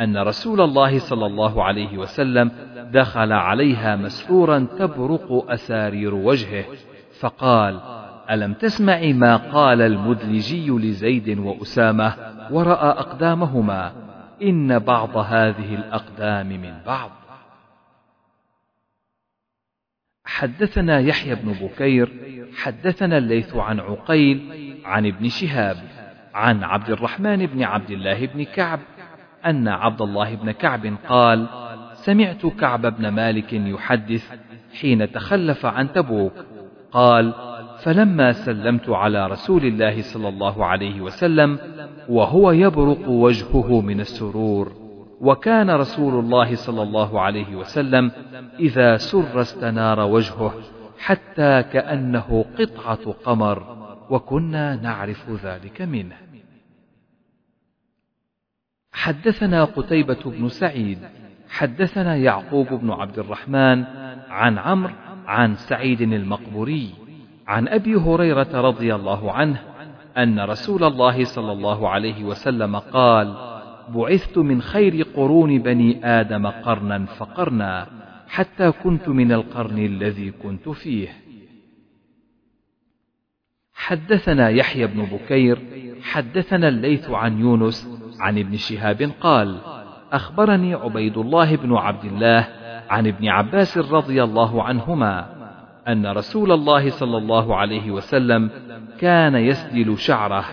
أن رسول الله صلى الله عليه وسلم دخل عليها مسرورا تبرق أسارير وجهه فقال ألم تسمعي ما قال المدلجي لزيد وأسامة ورأى أقدامهما؟ إن بعض هذه الأقدام من بعض. حدثنا يحيى بن بكير حدثنا الليث عن عقيل عن ابن شهاب عن عبد الرحمن بن عبد الله بن كعب أن عبد الله بن كعب قال سمعت كعب بن مالك يحدث حين تخلف عن تبوك. قال فلما سلمت على رسول الله صلى الله عليه وسلم وهو يبرق وجهه من السرور وكان رسول الله صلى الله عليه وسلم إذا سر استنار وجهه حتى كأنه قطعة قمر وكنا نعرف ذلك منه. حدثنا قتيبة بن سعيد حدثنا يعقوب بن عبد الرحمن عن عمرو عن سعيد المقبوري عن أبي هريرة رضي الله عنه أن رسول الله صلى الله عليه وسلم قال بعثت من خير قرون بني آدم قرنا فقرنا حتى كنت من القرن الذي كنت فيه. حدثنا يحيى بن بكير حدثنا الليث عن يونس عن ابن شهاب قال أخبرني عبيد الله بن عبد الله عن ابن عباس رضي الله عنهما أن رسول الله صلى الله عليه وسلم كان يسدل شعره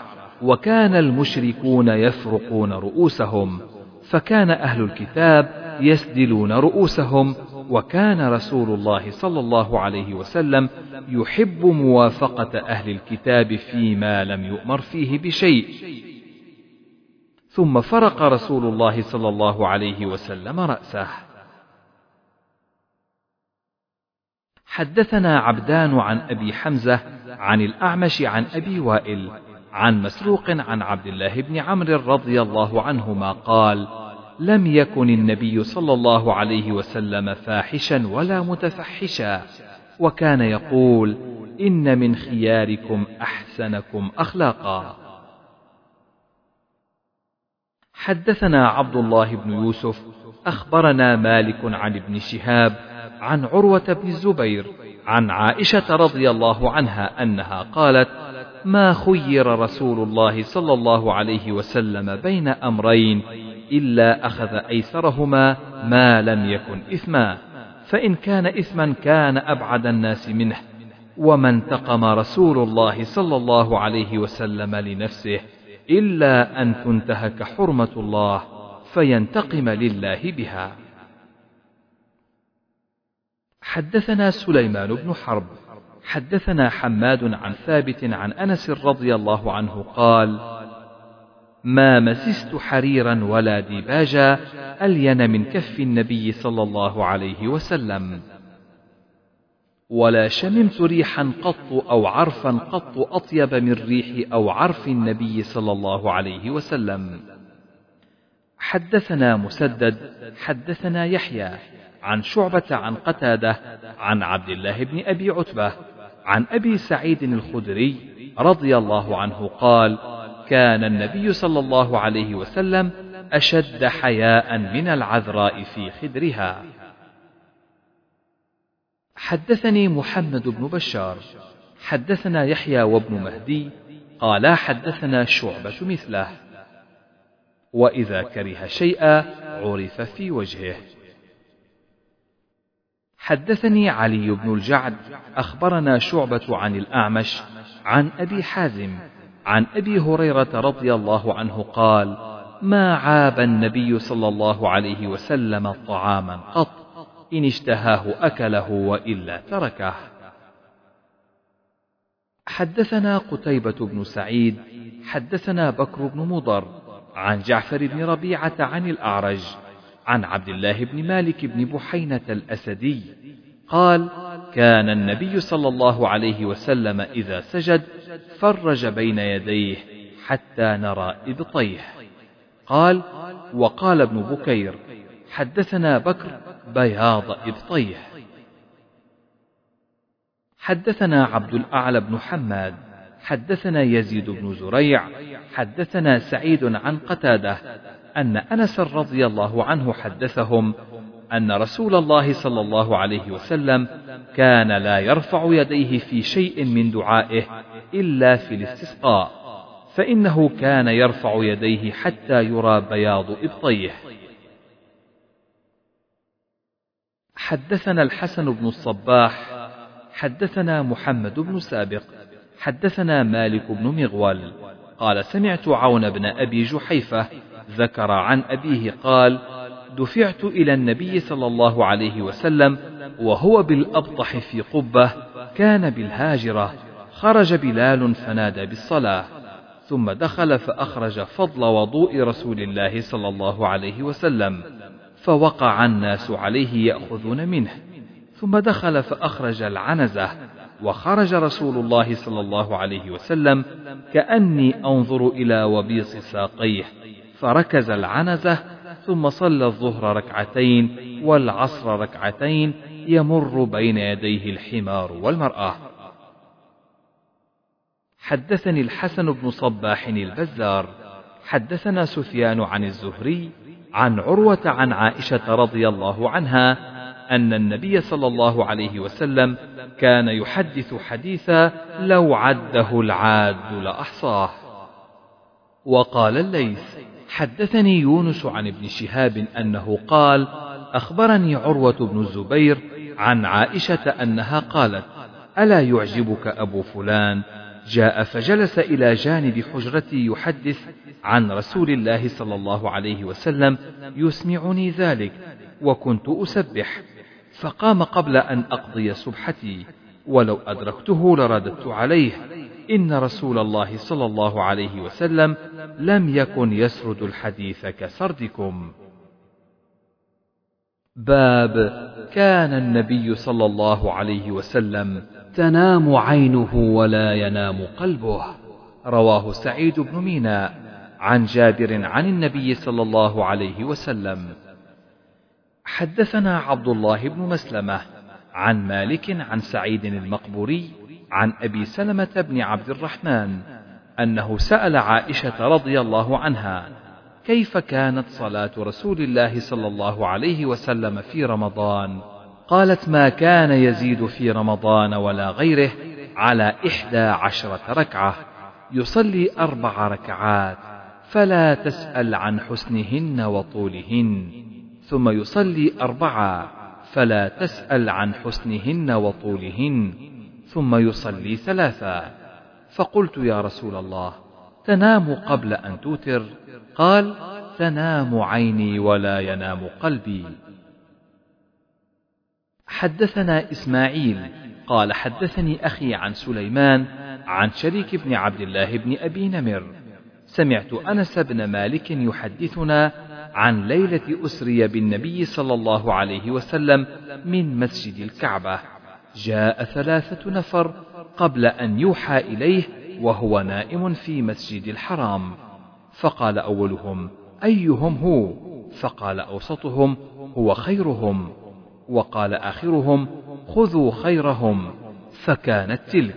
وكان المشركون يفرقون رؤوسهم فكان أهل الكتاب يسدلون رؤوسهم وكان رسول الله صلى الله عليه وسلم يحب موافقة أهل الكتاب فيما لم يؤمر فيه بشيء. ثم فرق رسول الله صلى الله عليه وسلم رأسه. حدثنا عبدان عن أبي حمزة عن الأعمش عن أبي وائل عن مسروق عن عبد الله بن عمرو رضي الله عنهما قال لم يكن النبي صلى الله عليه وسلم فاحشا ولا متفحشا وكان يقول إن من خياركم أحسنكم اخلاقا. حدثنا عبد الله بن يوسف أخبرنا مالك عن ابن شهاب عن عروة بن الزبير عن عائشة رضي الله عنها أنها قالت ما خير رسول الله صلى الله عليه وسلم بين أمرين إلا أخذ أيسرهما ما لم يكن إثما فإن كان إثما كان أبعد الناس منه وما انتقم رسول الله صلى الله عليه وسلم لنفسه إلا أن تنتهك حرمة الله فينتقم لله بها. حدثنا سليمان بن حرب حدثنا حماد عن ثابت عن أنس رضي الله عنه قال ما مسست حريرا ولا ديباجا ألين من كف النبي صلى الله عليه وسلم. ولا شممت ريحا قط أو عرفا قط أطيب من ريح أو عرف النبي صلى الله عليه وسلم. حدثنا مسدد حدثنا يحيى عن شعبة عن قتادة عن عبد الله بن أبي عتبة عن أبي سعيد الخدري رضي الله عنه قال كان النبي صلى الله عليه وسلم أشد حياء من العذراء في خدرها. حدثني محمد بن بشار حدثنا يحيى وابن مهدي قالا حدثنا شعبة مثله. وإذا كره شيئا عرف في وجهه. حدثني علي بن الجعد أخبرنا شعبة عن الأعمش عن أبي حازم عن أبي هريرة رضي الله عنه قال ما عاب النبي صلى الله عليه وسلم طعاما قط إن اشتهاه أكله وإلا تركه. حدثنا قتيبة بن سعيد حدثنا بكر بن مضر عن جعفر بن ربيعة عن الأعرج عن عبد الله بن مالك بن بحينة الأسدي قال كان النبي صلى الله عليه وسلم إذا سجد فرج بين يديه حتى نرى إبطيه. قال وقال ابن بكير حدثنا بكر بياض إبطيه حدثنا عبد الأعلى بن حماد حدثنا يزيد بن زريع حدثنا سعيد عن قتادة أن أنس رضي الله عنه حدثهم أن رسول الله صلى الله عليه وسلم كان لا يرفع يديه في شيء من دعائه إلا في الاستسقاء فإنه كان يرفع يديه حتى يرى بياض ابطيه حدثنا الحسن بن الصباح حدثنا محمد بن سابق حدثنا مالك بن مغول. قال سمعت عون بن أبي جحيفة ذكر عن أبيه قال دفعت إلى النبي صلى الله عليه وسلم وهو بالأبطح في قبة كان بالهاجرة خرج بلال فنادى بالصلاة ثم دخل فأخرج فضل وضوء رسول الله صلى الله عليه وسلم. فوقع الناس عليه يأخذون منه ثم دخل فأخرج العنزة وخرج رسول الله صلى الله عليه وسلم كأني أنظر إلى وبيص ساقيه فركز العنزة ثم صلى الظهر ركعتين والعصر ركعتين يمر بين يديه الحمار والمرأة. حدثني الحسن بن صباح البزار حدثنا سفيان عن الزهري عن عروة عن عائشة رضي الله عنها أن النبي صلى الله عليه وسلم كان يحدث حديثا لو عده العاد لأحصاه. وقال الليث: حدثني يونس عن ابن شهاب أنه قال: أخبرني عروة بن الزبير عن عائشة أنها قالت: ألا يعجبك أبو فلان؟ جاء فجلس إلى جانب حجرتي يحدث عن رسول الله صلى الله عليه وسلم يسمعني ذلك وكنت أسبح فقام قبل أن أقضي سبحتي ولو أدركته لرددت عليه. إن رسول الله صلى الله عليه وسلم لم يكن يسرد الحديث كسردكم. باب كان النبي صلى الله عليه وسلم تنام عينه ولا ينام قلبه. رواه سعيد بن مينا عن جابر عن النبي صلى الله عليه وسلم. حدثنا عبد الله بن مسلمة عن مالك عن سعيد المقبوري عن أبي سلمة بن عبد الرحمن أنه سأل عائشة رضي الله عنها كيف كانت صلاة رسول الله صلى الله عليه وسلم في رمضان؟ قالت ما كان يزيد في رمضان ولا غيره على إحدى عشرة ركعة يصلي أربع ركعات فلا تسأل عن حسنهن وطولهن ثم يصلي أربعة فلا تسأل عن حسنهن وطولهن ثم يصلي ثلاثا فقلت يا رسول الله تنام قبل أن توتر؟ قال تنام عيني ولا ينام قلبي. حدثنا إسماعيل قال حدثني أخي عن سليمان عن شريك بن عبد الله بن أبي نمر. سمعت أنس بن مالك يحدثنا عن ليلة أسري بالنبي صلى الله عليه وسلم من مسجد الكعبة. جاء ثلاثة نفر قبل أن يوحى إليه وهو نائم في مسجد الحرام. فقال أولهم أيهم هو؟ فقال أوسطهم هو خيرهم. وقال آخرهم خذوا خيرهم. فكانت تلك.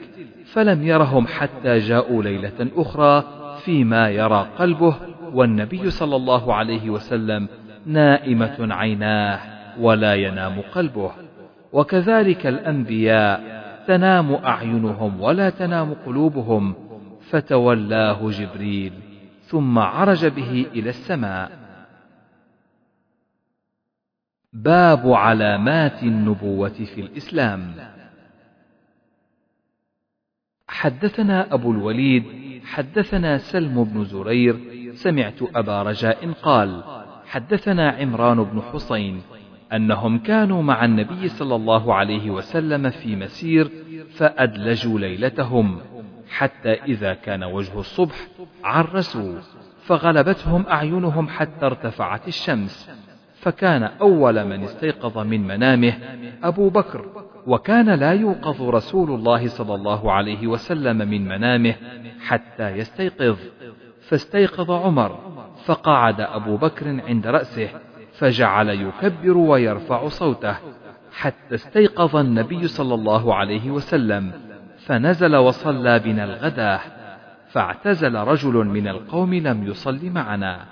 فلم يرهم حتى جاءوا ليلة أخرى فيما يرى قلبه والنبي صلى الله عليه وسلم نائمة عيناه ولا ينام قلبه. وكذلك الأنبياء تنام أعينهم ولا تنام قلوبهم فتولاه جبريل ثم عرج به إلى السماء. باب علامات النبوة في الإسلام. حدثنا أبو الوليد حدثنا سلم بن زرير سمعت أبا رجاء قال حدثنا عمران بن حسين أنهم كانوا مع النبي صلى الله عليه وسلم في مسير فأدلجوا ليلتهم حتى إذا كان وجه الصبح عرسوا فغلبتهم أعينهم حتى ارتفعت الشمس. فكان أول من استيقظ من منامه أبو بكر وكان لا يوقظ رسول الله صلى الله عليه وسلم من منامه حتى يستيقظ. فاستيقظ عمر فقعد أبو بكر عند رأسه فجعل يكبر ويرفع صوته حتى استيقظ النبي صلى الله عليه وسلم فنزل وصلى بنا الغداة فاعتزل رجل من القوم لم يصل معنا.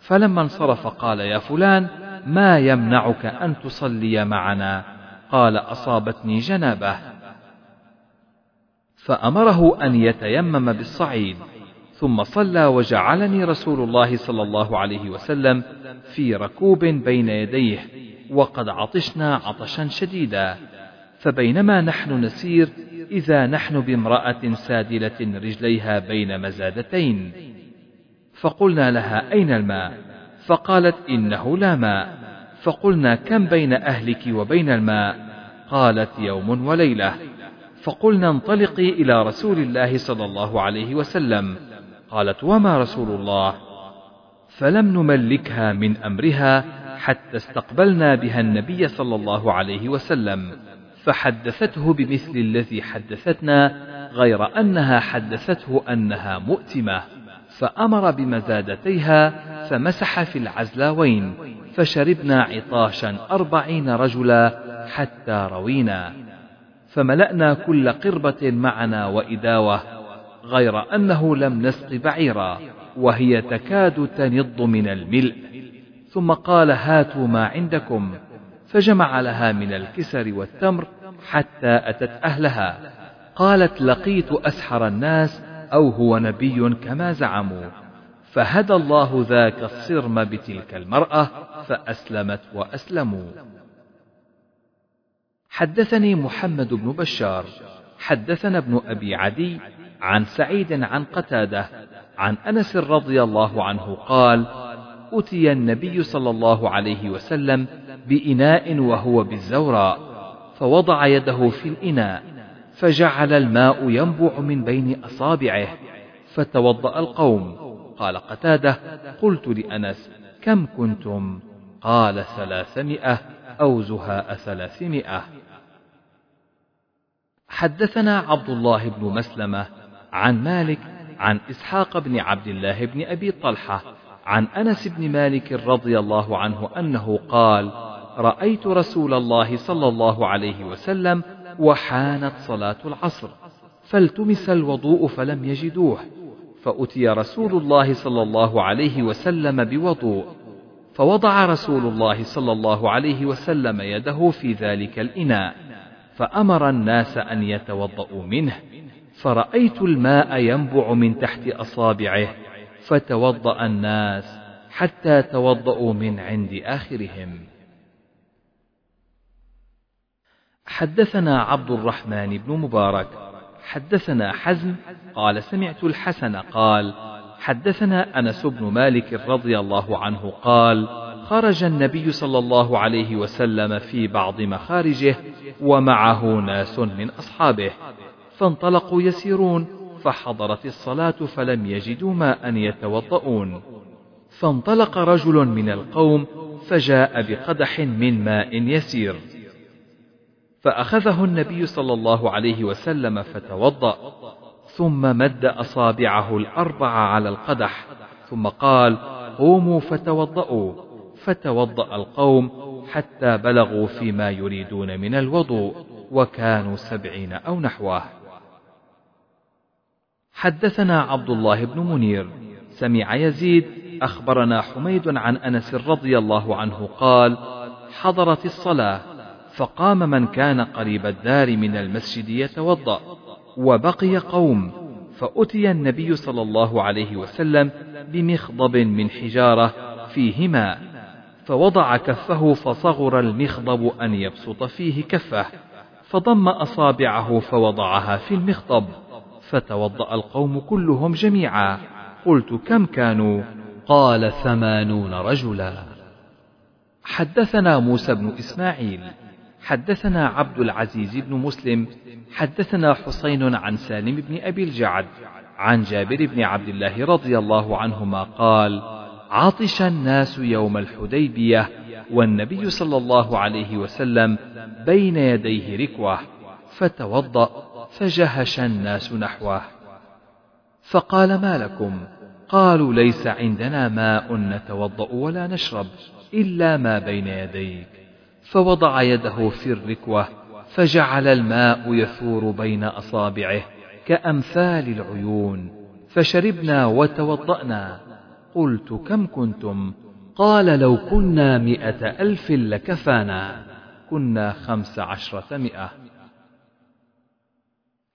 فلما انصرف قال يا فلان ما يمنعك أن تصلي معنا؟ قال أصابتني جنابة. فأمره أن يتيمم بالصعيد ثم صلى وجعلني رسول الله صلى الله عليه وسلم في ركوب بين يديه وقد عطشنا عطشا شديدا. فبينما نحن نسير إذا نحن بامرأة سادلة رجليها بين مزادتين. فقلنا لها أين الماء؟ فقالت إنه لا ماء. فقلنا كم بين أهلك وبين الماء؟ قالت يوم وليلة. فقلنا انطلقي إلى رسول الله صلى الله عليه وسلم. قالت وما رسول الله؟ فلم نملكها من أمرها حتى استقبلنا بها النبي صلى الله عليه وسلم. فحدثته بمثل الذي حدثتنا غير أنها حدثته أنها مؤتمة. فأمر بمزادتيها فمسح في العزلاوين فشربنا عطاشا أربعين رجلا حتى روينا. فملأنا كل قربة معنا وإداوة غير أنه لم نسق بعيرا وهي تكاد تنض من الملء. ثم قال هاتوا ما عندكم فجمع لها من الكسر والتمر حتى أتت أهلها. قالت لقيت أسحر الناس أو هو نبي كما زعموا. فهدى الله ذاك الصرم بتلك المرأة فأسلمت وأسلموا. حدثني محمد بن بشار. حدثنا ابن أبي عدي عن سعيد عن قتادة عن أنس رضي الله عنه قال اتي النبي صلى الله عليه وسلم بإناء وهو بالزوراء فوضع يده في الإناء. فجعل الماء ينبع من بين أصابعه فتوضأ القوم. قال قتادة قلت لأنس كم كنتم؟ قال ثلاثمائة أو زهاء ثلاثمائة. حدثنا عبد الله بن مسلمة عن مالك عن إسحاق بن عبد الله بن أبي طلحة عن أنس بن مالك رضي الله عنه أنه قال رأيت رسول الله صلى الله عليه وسلم وحانت صلاة العصر. فالتمس الوضوء فلم يجدوه. فأتي رسول الله صلى الله عليه وسلم بوضوء. فوضع رسول الله صلى الله عليه وسلم يده في ذلك الإناء. فأمر الناس أن يتوضأوا منه. فرأيت الماء ينبع من تحت أصابعه. فتوضأ الناس حتى توضأوا من عند آخرهم. حدثنا عبد الرحمن بن مبارك. حدثنا حزم قال سمعت الحسن قال حدثنا أنس بن مالك رضي الله عنه قال خرج النبي صلى الله عليه وسلم في بعض مخارجه ومعه ناس من أصحابه فانطلقوا يسيرون فحضرت الصلاة فلم يجدوا ماء يتوضؤون. فانطلق رجل من القوم فجاء بقدح من ماء يسير. فأخذه النبي صلى الله عليه وسلم فتوضأ ثم مد أصابعه الأربع على القدح ثم قال قوموا فتوضأوا فتوضأ القوم حتى بلغوا فيما يريدون من الوضوء وكانوا سبعين أو نحوه. حدثنا عبد الله بن منير. سمع يزيد. أخبرنا حميد عن أنس رضي الله عنه قال حضرت الصلاة. فقام من كان قريب الدار من المسجد يتوضأ وبقي قوم فأتي النبي صلى الله عليه وسلم بمخضب من حجارة فيه ماء فوضع كفه فصغر المخضب أن يبسط فيه كفه فضم أصابعه فوضعها في المخضب فتوضأ القوم كلهم جميعا. قلت كم كانوا؟ قال ثمانون رجلا. حدثنا موسى بن إسماعيل. حدثنا عبد العزيز بن مسلم حدثنا حسين عن سالم بن أبي الجعد عن جابر بن عبد الله رضي الله عنهما قال عطش الناس يوم الحديبية والنبي صلى الله عليه وسلم بين يديه ركوة فتوضأ فجهش الناس نحوه. فقال ما لكم؟ قالوا ليس عندنا ماء نتوضأ ولا نشرب إلا ما بين يديك. فوضع يده في الركوة فجعل الماء يثور بين أصابعه كأمثال العيون. فشربنا وتوضأنا. قلت كم كنتم؟ قال لو كنا مئة ألف لكفانا. كنا خمس عشرة مئة.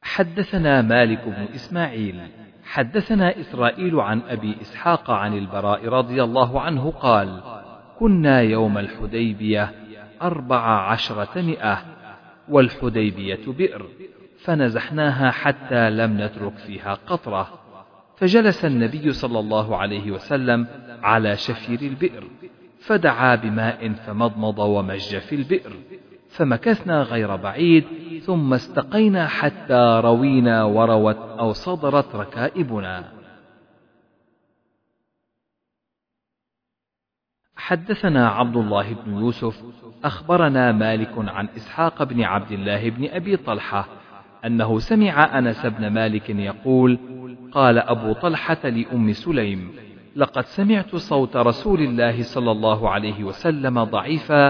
حدثنا مالك بن إسماعيل. حدثنا إسرائيل عن أبي إسحاق عن البراء رضي الله عنه قال كنا يوم الحديبية أربع عشرة مئة والحديبية بئر فنزحناها حتى لم نترك فيها قطرة فجلس النبي صلى الله عليه وسلم على شفير البئر فدعا بماء فمضمض ومج في البئر فمكثنا غير بعيد ثم استقينا حتى روينا وروت أو صدرت ركائبنا. حدثنا عبد الله بن يوسف أخبرنا مالك عن إسحاق بن عبد الله بن أبي طلحة أنه سمع أنس بن مالك يقول قال أبو طلحة لأم سليم لقد سمعت صوت رسول الله صلى الله عليه وسلم ضعيفا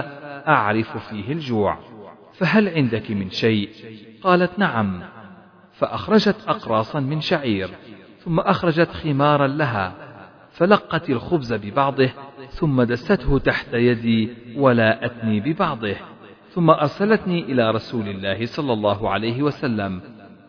أعرف فيه الجوع فهل عندك من شيء؟ قالت نعم. فأخرجت أقراصا من شعير ثم أخرجت خمارا لها فلقت الخبز ببعضه ثم دسته تحت يدي ولا أتني ببعضه ثم أرسلتني إلى رسول الله صلى الله عليه وسلم.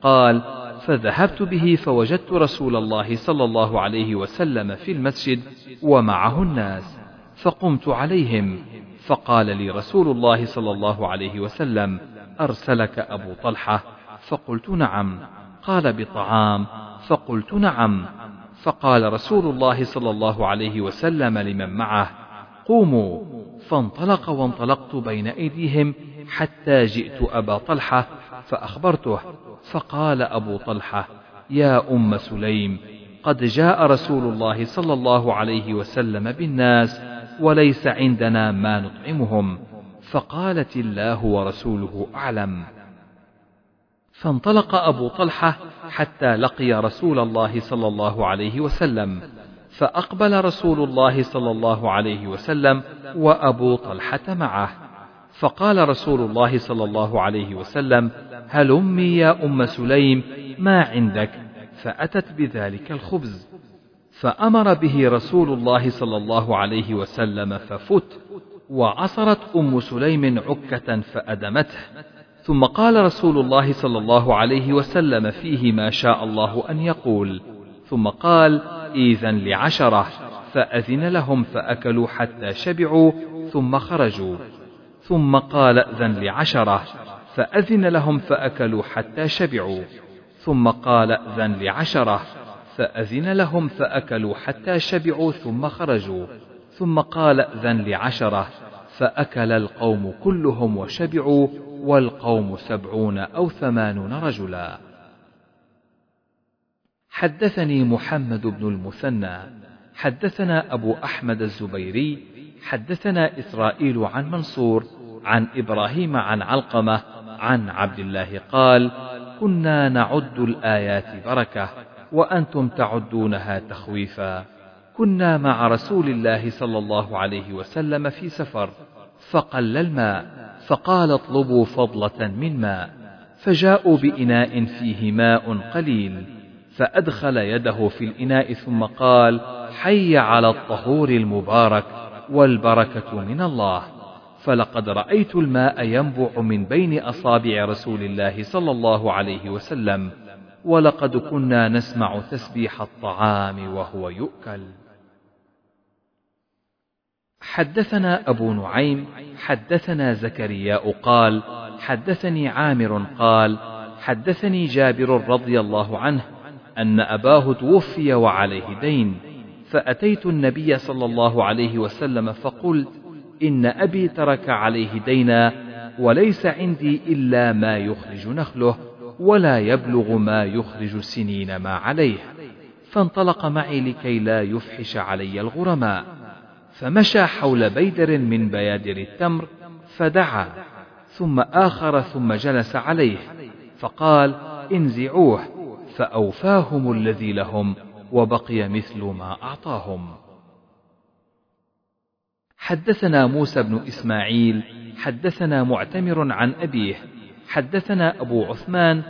قال فذهبت به فوجدت رسول الله صلى الله عليه وسلم في المسجد ومعه الناس فقمت عليهم. فقال لي رسول الله صلى الله عليه وسلم أرسلك أبو طلحة؟ فقلت نعم. قال بطعام. فقلت نعم. فقال رسول الله صلى الله عليه وسلم لمن معه قوموا. فانطلق وانطلقت بين أيديهم حتى جئت أبا طلحة فأخبرته فقال أبو طلحة يا أم سليم قد جاء رسول الله صلى الله عليه وسلم بالناس وليس عندنا ما نطعمهم فقالت الله ورسوله أعلم. فانطلق أبو طلحة حتى لقي رسول الله صلى الله عليه وسلم. فأقبل رسول الله صلى الله عليه وسلم وأبو طلحة معه. فقال رسول الله صلى الله عليه وسلم هل أمي يا أم سليم؟ ما عندك؟ فأتت بذلك الخبز. فأمر به رسول الله صلى الله عليه وسلم ففت وعصرت أم سليم عكة فأدمته. ثم قال رسول الله صلى الله عليه وسلم فيه ما شاء الله أن يقول. ثم قال إذن لعشرة. فأذن لهم فأكلوا حتى شبعوا ثم خرجوا. ثم قال أذن لعشرة. فأذن لهم فأكلوا حتى شبعوا. ثم قال أذن لعشرة. فأذن لهم فأكلوا حتى شبعوا ثم خرجوا. ثم قال أذن لعشرة. فأكل القوم كلهم وشبعوا والقوم سبعون أو ثمانون رجلا. حدثني محمد بن المثنى حدثنا أبو أحمد الزبيري حدثنا إسرائيل عن منصور عن إبراهيم عن علقمة عن عبد الله قال كنا نعد الآيات بركة وأنتم تعدونها تخويفا. كنا مع رسول الله صلى الله عليه وسلم في سفر فقل الماء فقال اطلبوا فضلة من ماء فجاءوا بإناء فيه ماء قليل فأدخل يده في الإناء ثم قال حي على الطهور المبارك والبركة من الله. فلقد رأيت الماء ينبع من بين أصابع رسول الله صلى الله عليه وسلم ولقد كنا نسمع تسبيح الطعام وهو يؤكل. حدثنا أبو نعيم حدثنا زكرياء قال حدثني عامر قال حدثني جابر رضي الله عنه أن أباه توفي وعليه دين فأتيت النبي صلى الله عليه وسلم فقلت إن أبي ترك عليه دينا وليس عندي إلا ما يخرج نخله ولا يبلغ ما يخرج سنين ما عليه فانطلق معي لكي لا يفحش علي الغرماء. فمشى حول بيدر من بيادر التمر فدعا ثم آخر ثم جلس عليه فقال انزعوه فأوفاهم الذي لهم وبقي مثل ما أعطاهم. حدثنا موسى بن إسماعيل حدثنا معتمر عن أبيه حدثنا أبو عثمان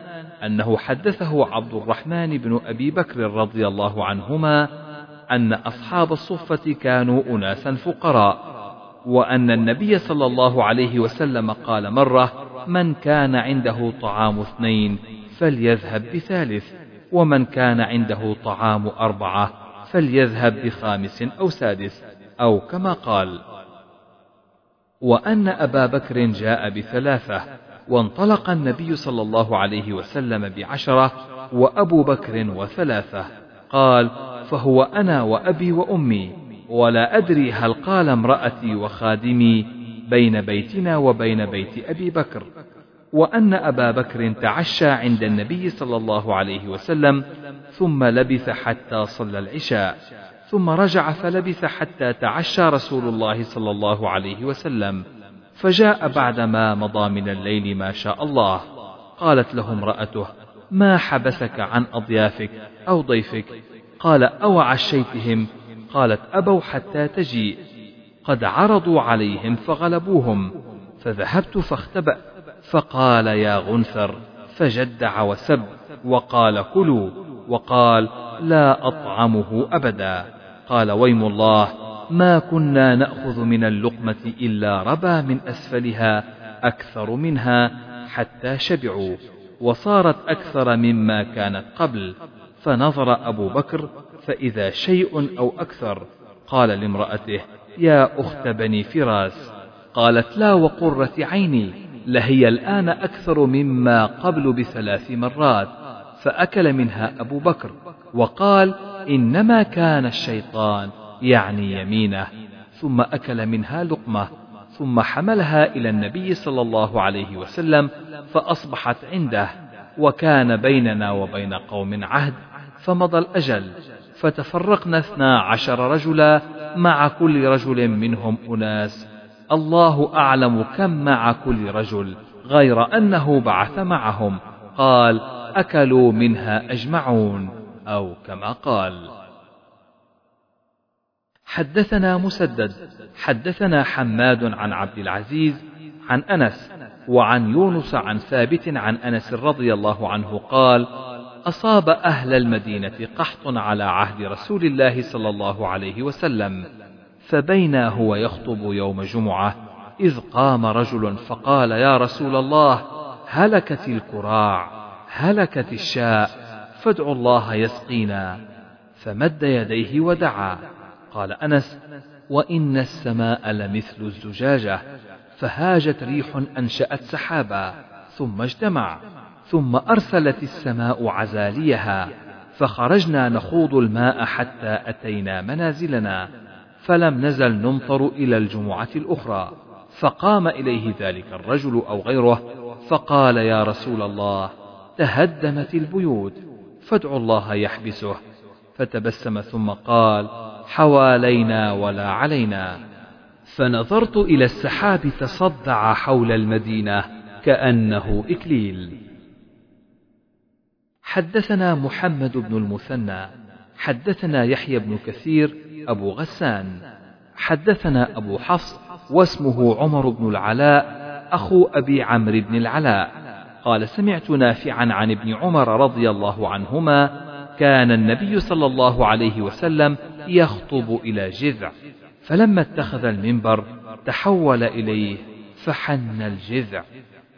أنه حدثه عبد الرحمن بن أبي بكر رضي الله عنهما أن أصحاب الصفة كانوا أناسا فقراء وأن النبي صلى الله عليه وسلم قال مرة من كان عنده طعام اثنين فليذهب بثالث ومن كان عنده طعام أربعة فليذهب بخامس أو سادس أو كما قال. وأن أبا بكر جاء بثلاثة وانطلق النبي صلى الله عليه وسلم بعشرة وأبو بكر وثلاثة. قال فهو أنا وأبي وأمي ولا أدري هل قال امرأتي وخادمي بين بيتنا وبين بيت أبي بكر وأن أبا بكر تعشى عند النبي صلى الله عليه وسلم ثم لبث حتى صلى العشاء ثم رجع فلبث حتى تعشى رسول الله صلى الله عليه وسلم فجاء بعدما مضى من الليل ما شاء الله قالت له امرأته ما حبسك عن أضيافك أو ضيفك؟ قال أو عشيتهم قالت أبوا حتى تجيء. قد عرضوا عليهم فغلبوهم. فذهبت فاختبأ. فقال يا غنثر فجدع وسب وقال كلوا. وقال لا أطعمه أبدا. قال ويم الله ما كنا نأخذ من اللقمة إلا ربا من أسفلها أكثر منها حتى شبعوا. وصارت أكثر مما كانت قبل. فنظر أبو بكر فإذا شيء أو أكثر قال لامرأته يا أخت بني فراس. قالت لا وقرة عيني لهي الآن أكثر مما قبل بثلاث مرات. فأكل منها أبو بكر وقال إنما كان الشيطان يعني يمينه. ثم أكل منها لقمة ثم حملها إلى النبي صلى الله عليه وسلم فأصبحت عنده وكان بيننا وبين قوم عهد فمضى الأجل فتفرقنا اثنا عشر رجلا مع كل رجل منهم أناس. الله أعلم كم مع كل رجل غير أنه بعث معهم قال أكلوا منها أجمعون أو كما قال. حدثنا مسدد حدثنا حماد عن عبد العزيز عن أنس وعن يونس عن ثابت عن أنس رضي الله عنه قال أصاب أهل المدينة قحط على عهد رسول الله صلى الله عليه وسلم فبينا هو يخطب يوم جمعة إذ قام رجل فقال يا رسول الله هلكت الكراع هلكت الشاء فادعوا الله يسقينا. فمد يديه ودعا. قال أنس وإن السماء لمثل الزجاجة فهاجت ريح أنشأت سحابا ثم اجتمع ثم أرسلت السماء عزاليها فخرجنا نخوض الماء حتى أتينا منازلنا فلم نزل نمطر إلى الجمعة الأخرى فقام إليه ذلك الرجل أو غيره فقال يا رسول الله تهدمت البيوت فادعوا الله يحبسه فتبسم ثم قال حوالينا ولا علينا. فنظرت إلى السحاب تصدع حول المدينة كأنه إكليل. حدثنا محمد بن المثنى حدثنا يحيى بن كثير أبو غسان. حدثنا أبو حفص واسمه عمر بن العلاء أخو أبي عمرو بن العلاء. قال سمعت نافعا عن ابن عمر رضي الله عنهما كان النبي صلى الله عليه وسلم يخطب إلى جذع. فلما اتخذ المنبر تحول إليه فحن الجذع.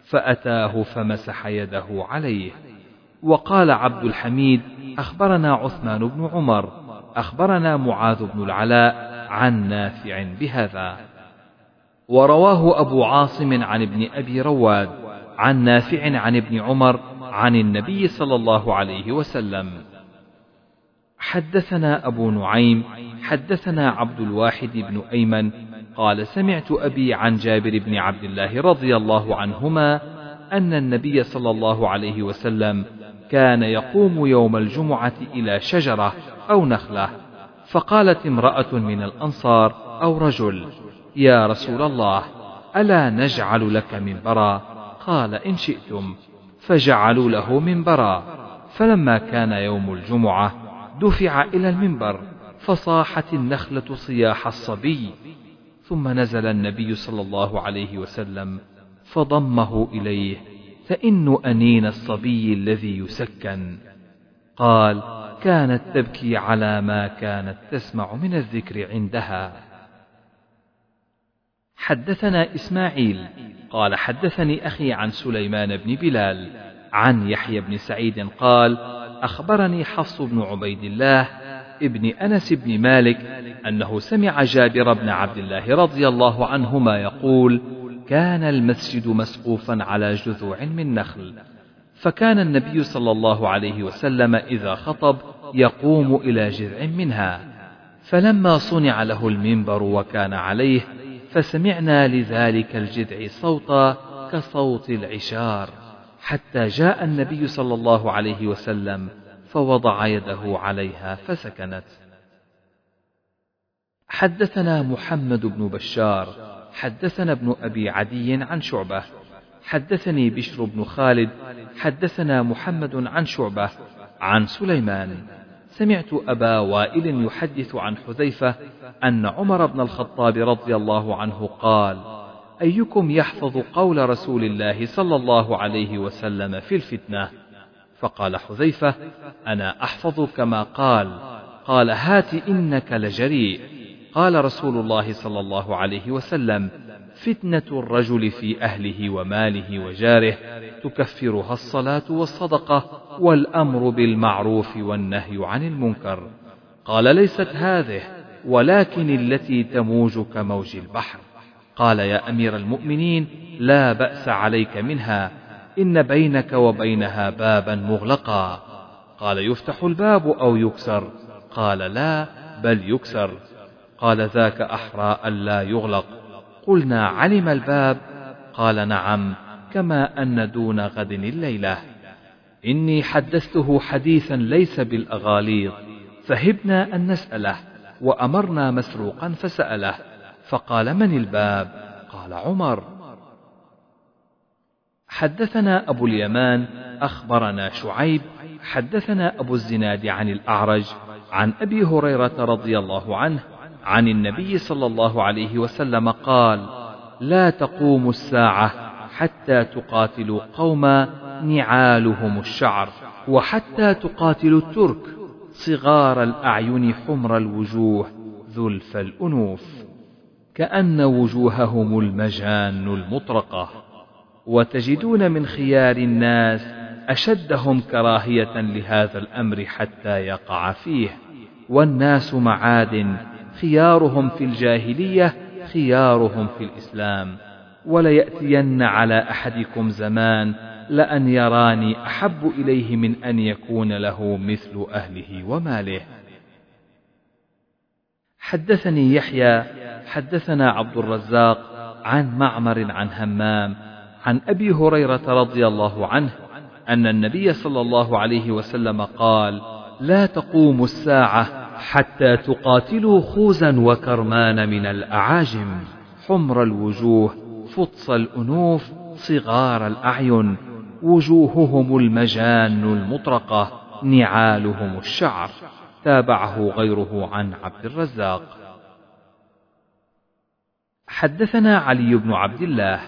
فأتاه فمسح يده عليه. وقال عبد الحميد أخبرنا عثمان بن عمر أخبرنا معاذ بن العلاء عن نافع بهذا. ورواه أبو عاصم عن ابن أبي رواد عن نافع عن ابن عمر عن النبي صلى الله عليه وسلم. حدثنا أبو نعيم حدثنا عبد الواحد بن أيمن قال سمعت أبي عن جابر بن عبد الله رضي الله عنهما أن النبي صلى الله عليه وسلم كان يقوم يوم الجمعة إلى شجرة أو نخلة فقالت امرأة من الأنصار أو رجل يا رسول الله ألا نجعل لك منبرا؟ قال إن شئتم. فجعلوا له منبرا فلما كان يوم الجمعة دفع إلى المنبر فصاحت النخلة صياح الصبي. ثم نزل النبي صلى الله عليه وسلم فضمه إليه فإن أنين الصبي الذي يسكن. قال كانت تبكي على ما كانت تسمع من الذكر عندها. حدثنا إسماعيل. قال حدثني أخي عن سليمان بن بلال عن يحيى بن سعيد قال أخبرني حفص بن عبيد الله ابن أنس بن مالك أنه سمع جابر بن عبد الله رضي الله عنهما يقول كان المسجد مسقوفا على جذوع من نخل فكان النبي صلى الله عليه وسلم إذا خطب يقوم إلى جذع منها فلما صنع له المنبر وكان عليه فسمعنا لذلك الجذع صوتا كصوت العشار. حتى جاء النبي صلى الله عليه وسلم فوضع يده عليها فسكنت. حدثنا محمد بن بشار حدثنا ابن أبي عدي عن شعبة. حدثني بشر بن خالد حدثنا محمد عن شعبة عن سليمان. سمعت أبا وائل يحدث عن حذيفة أن عمر بن الخطاب رضي الله عنه قال أيكم يحفظ قول رسول الله صلى الله عليه وسلم في الفتنة؟ فقال حذيفة أنا أحفظ كما قال. قال هات إنك لجريء. قال رسول الله صلى الله عليه وسلم فتنة الرجل في أهله وماله وجاره تكفرها الصلاة والصدقة والأمر بالمعروف والنهي عن المنكر. قال ليست هذه ولكن التي تموج كموج البحر. قال يا أمير المؤمنين لا بأس عليك منها. إن بينك وبينها بابا مغلقا. قال يفتح الباب أو يكسر. قال لا بل يكسر. قال ذاك أحرى ألا يغلق. قلنا علم الباب؟ قال نعم كما أن دون غد الليلة. إني حدثته حديثا ليس بالأغاليظ فهبنا أن نسأله وأمرنا مسروقا فسأله. فقال من الباب؟ قال عمر. حدثنا أبو اليمان أخبرنا شعيب حدثنا أبو الزناد عن الأعرج عن أبي هريرة رضي الله عنه عن النبي صلى الله عليه وسلم قال لا تقوم الساعة حتى تقاتلوا قوما نعالهم الشعر وحتى تقاتلوا الترك صغار الأعين حمر الوجوه ذلف الأنوف كأن وجوههم المجان المطرقة وتجدون من خيار الناس أشدهم كراهية لهذا الأمر حتى يقع فيه والناس معادن خيارهم في الجاهلية خيارهم في الإسلام. وليأتين على أحدكم زمان لأن يراني أحب إليه من أن يكون له مثل أهله وماله. حدثني يحيى حدثنا عبد الرزاق عن معمر عن همام عن أبي هريرة رضي الله عنه أن النبي صلى الله عليه وسلم قال لا تقوم الساعة حتى تقاتلوا خوزا وكرمان من الأعاجم حمر الوجوه فطس الأنوف صغار الأعين وجوههم المجان المطرقة نعالهم الشعر. تابعه غيره عن عبد الرزاق. حدثنا علي بن عبد الله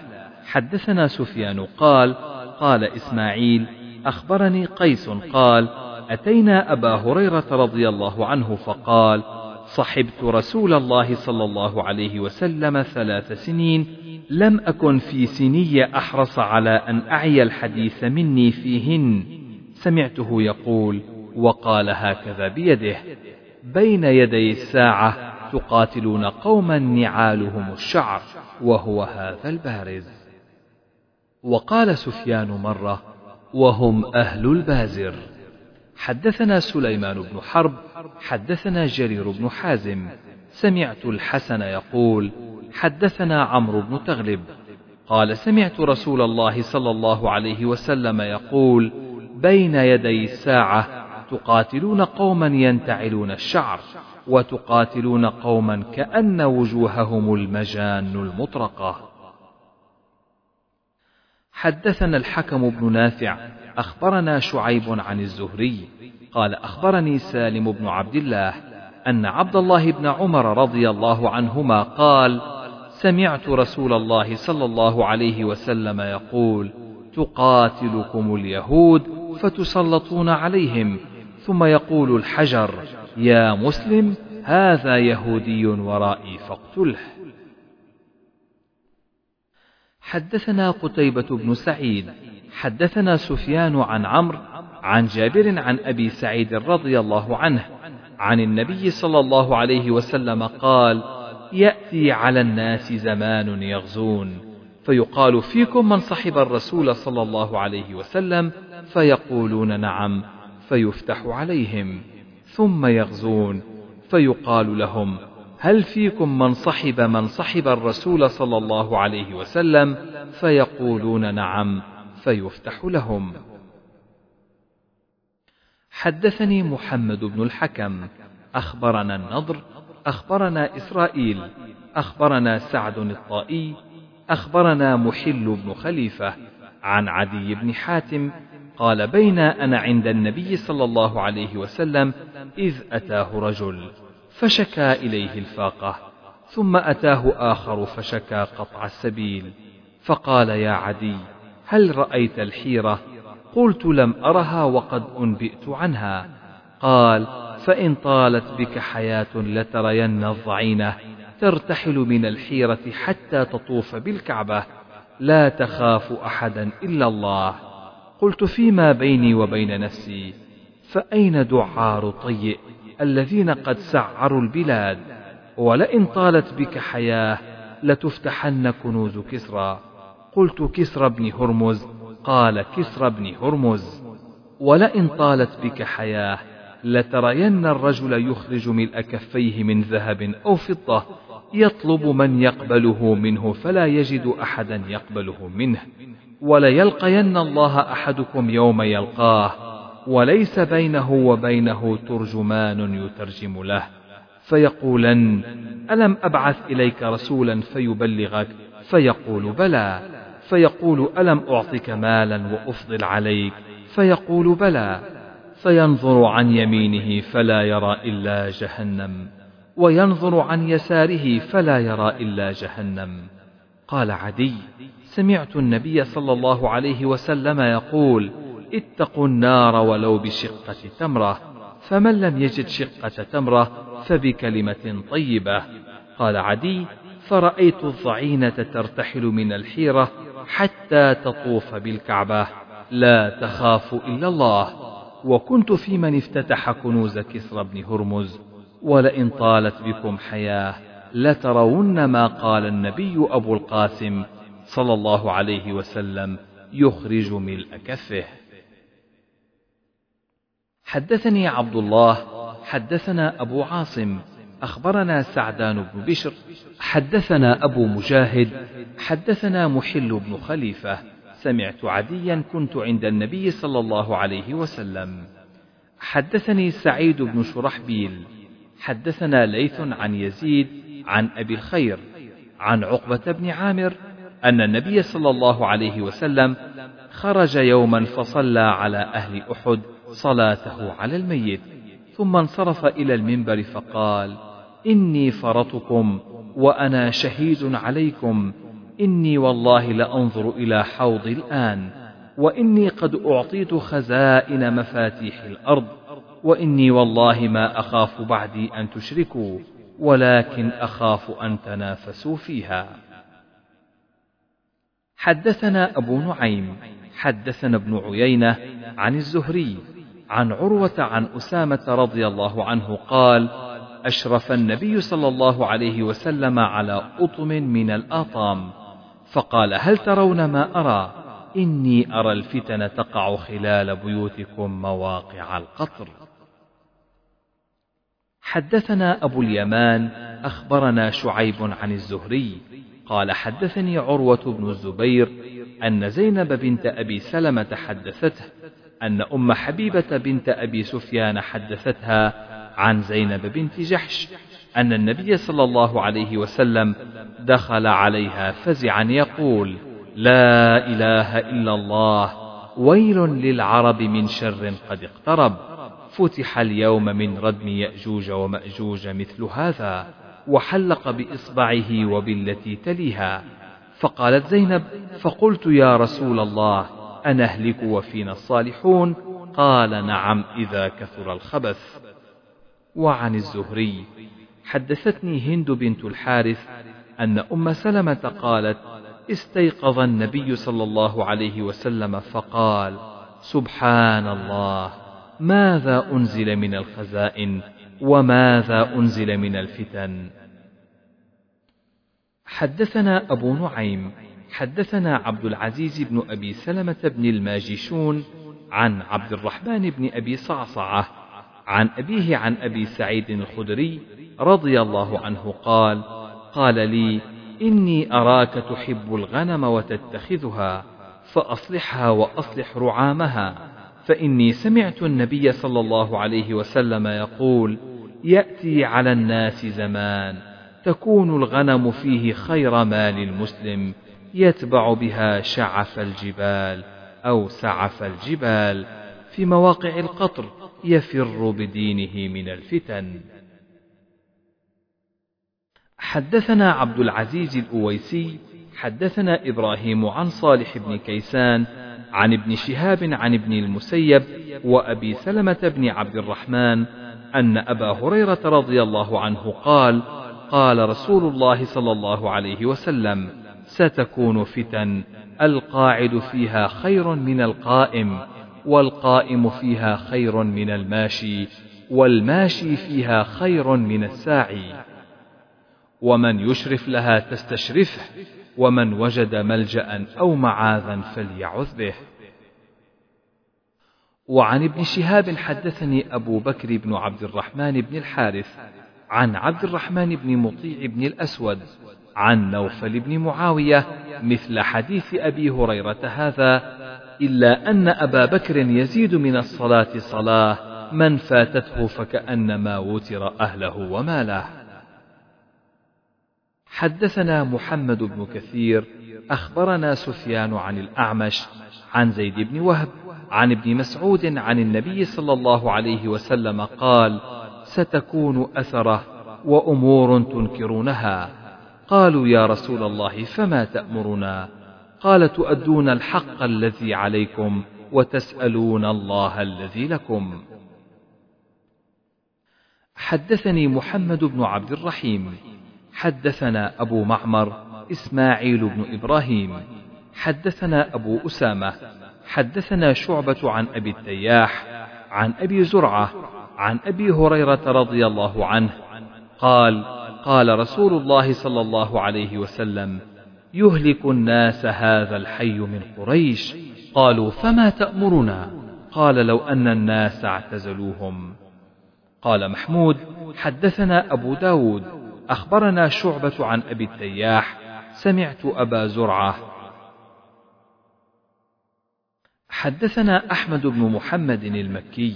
حدثنا سفيان قال قال إسماعيل أخبرني قيس قال أتينا أبا هريرة رضي الله عنه فقال صحبت رسول الله صلى الله عليه وسلم ثلاث سنين لم أكن في سني أحرص على أن أعي الحديث مني فيهن. سمعته يقول وقال هكذا بيده بين يدي الساعة تقاتلون قوما نعالهم الشعر وهو هذا البارز. وقال سفيان مرة وهم أهل البازر. حدثنا سليمان بن حرب حدثنا جرير بن حازم سمعت الحسن يقول حدثنا عمرو بن تغلب قال سمعت رسول الله صلى الله عليه وسلم يقول بين يدي الساعة تقاتلون قوما ينتعلون الشعر وتقاتلون قوما كأن وجوههم المجان المطرقة. حدثنا الحكم بن نافع أخبرنا شعيب عن الزهري قال أخبرني سالم بن عبد الله أن عبد الله بن عمر رضي الله عنهما قال سمعت رسول الله صلى الله عليه وسلم يقول تقاتلكم اليهود فتسلطون عليهم ثم يقول الحجر يا مسلم هذا يهودي ورائي فاقتله. حدثنا قتيبة بن سعيد حدثنا سفيان عن عمرو عن جابر عن أبي سعيد رضي الله عنه عن النبي صلى الله عليه وسلم قال يأتي على الناس زمان يغزون فيقال فيكم من صحب الرسول صلى الله عليه وسلم فيقولون نعم فيفتح عليهم ثم يغزون فيقال لهم هل فيكم من صحب من صحب الرسول صلى الله عليه وسلم؟ فيقولون نعم فيفتح لهم. حدثني محمد بن الحكم أخبرنا النضر أخبرنا إسرائيل أخبرنا سعد الطائي أخبرنا محل بن خليفة عن عدي بن حاتم قال بين أنا عند النبي صلى الله عليه وسلم إذ أتاه رجل فشكى إليه الفاقة ثم أتاه آخر فشكى قطع السبيل فقال يا عدي هل رأيت الحيرة؟ قلت لم أرها وقد أنبئت عنها. قال فإن طالت بك حياة لترين الضعينة ترتحل من الحيرة حتى تطوف بالكعبة لا تخاف أحدا إلا الله. قلت فيما بيني وبين نفسي فأين دعار طيء الذين قد سعروا البلاد؟ ولئن طالت بك حياة لتفتحن كنوز كسرى. قلت كسرى بن هرمز قال كسرى بن هرمز. ولئن طالت بك حياة لترين الرجل يخرج ملء كفيه من ذهب أو فضة يطلب من يقبله منه فلا يجد أحدا يقبله منه. وليلقين الله أحدكم يوم يلقاه وليس بينه وبينه ترجمان يترجم له. فيقولن ألم أبعث إليك رسولا فيبلغك؟ فيقول بلى. فيقول ألم أعطك مالا وأفضل عليك؟ فيقول بلى. فينظر عن يمينه فلا يرى إلا جهنم وينظر عن يساره فلا يرى إلا جهنم. قال عدي. سمعت النبي صلى الله عليه وسلم يقول اتقوا النار ولو بشقة تمرة فمن لم يجد شقة تمرة فبكلمة طيبة. قال عدي فرأيت الضعينة ترتحل من الحيرة حتى تطوف بالكعبة. لا تخاف إلا الله. وكنت في من افتتح كنوز كسرى بن هرمز. ولئن طالت بكم حياة لترون ما قال النبي أبو القاسم. صلى الله عليه وسلم يخرج ملء كفه حدثني عبد الله حدثنا أبو عاصم أخبرنا سعدان بن بشر حدثنا أبو مجاهد حدثنا محل بن خليفة. سمعت عديا كنت عند النبي صلى الله عليه وسلم. حدثني سعيد بن شرحبيل. حدثنا ليث عن يزيد عن أبي الخير عن عقبة بن عامر أن النبي صلى الله عليه وسلم خرج يوما فصلى على أهل أحد صلاته على الميت ثم انصرف إلى المنبر فقال إني فرطكم وأنا شهيد عليكم إني والله لأنظر إلى حوضي الآن وإني قد أعطيت خزائن مفاتيح الأرض وإني والله ما أخاف بعدي أن تشركوا ولكن أخاف أن تنافسوا فيها. حدثنا أبو نعيم حدثنا ابن عيينة عن الزهري عن عروة عن أسامة رضي الله عنه قال أشرف النبي صلى الله عليه وسلم على أطم من الآطام فقال هل ترون ما أرى؟ إني أرى الفتن تقع خلال بيوتكم مواقع القطر. حدثنا أبو اليمان أخبرنا شعيب عن الزهري قال حدثني عروة بن الزبير أن زينب بنت أبي سلمة حدثته أن أم حبيبة بنت أبي سفيان حدثتها عن زينب بنت جحش أن النبي صلى الله عليه وسلم دخل عليها فزعا يقول: لا إله إلا الله ويل للعرب من شر قد اقترب فتح اليوم من ردم يأجوج ومأجوج مثل هذا وحلق بإصبعه وبالتي تليها. فقالت زينب فقلت يا رسول الله أنهلك وفينا الصالحون؟ قال نعم إذا كثر الخبث. وعن الزهري حدثتني هند بنت الحارث أن أم سلمة قالت استيقظ النبي صلى الله عليه وسلم فقال سبحان الله ماذا أنزل من الخزائن؟ وماذا أنزل من الفتن؟ حدثنا أبو نعيم حدثنا عبد العزيز بن أبي سلمة بن الماجشون عن عبد الرحمن بن أبي صعصعة عن أبيه عن أبي سعيد الخدري رضي الله عنه قال قال لي إني أراك تحب الغنم وتتخذها فأصلحها وأصلح رعامها فإني سمعت النبي صلى الله عليه وسلم يقول يأتي على الناس زمان تكون الغنم فيه خير مال المسلم يتبع بها شعف الجبال أو سعف الجبال في مواقع القطر يفر بدينه من الفتن. حدثنا عبد العزيز الأويسي حدثنا إبراهيم عن صالح بن كيسان عن ابن شهاب عن ابن المسيب وأبي سلمة بن عبد الرحمن أن أبا هريرة رضي الله عنه قال قال رسول الله صلى الله عليه وسلم ستكون فتن القاعد فيها خير من القائم والقائم فيها خير من الماشي والماشي فيها خير من الساعي. ومن يشرف لها تستشرفه ومن وجد ملجأ أو معاذا فليعذ به. وعن ابن شهاب حدثني أبو بكر بن عبد الرحمن بن الحارث عن عبد الرحمن بن مطيع بن الأسود عن نوفل بن معاوية مثل حديث أبي هريرة هذا إلا أن أبا بكر يزيد من الصلاة صلاة من فاتته فكأنما وتر أهله وماله. حدثنا محمد بن كثير أخبرنا سفيان عن الأعمش عن زيد بن وهب عن ابن مسعود عن النبي صلى الله عليه وسلم قال ستكون أثرة وأمور تنكرونها. قالوا يا رسول الله فما تأمرنا؟ قال تؤدون الحق الذي عليكم وتسألون الله الذي لكم. حدثني محمد بن عبد الرحيم. حدثنا أبو معمر إسماعيل بن إبراهيم. حدثنا أبو أسامة. حدثنا شعبة عن أبي التياح عن أبي زرعة عن أبي هريرة رضي الله عنه قال قال رسول الله صلى الله عليه وسلم يهلك الناس هذا الحي من قريش قالوا فما تأمرنا؟ قال لو أن الناس اعتزلوهم. قال محمود حدثنا أبو داود أخبرنا شعبة عن أبي التياح سمعت أبا زرعة حدثنا أحمد بن محمد المكي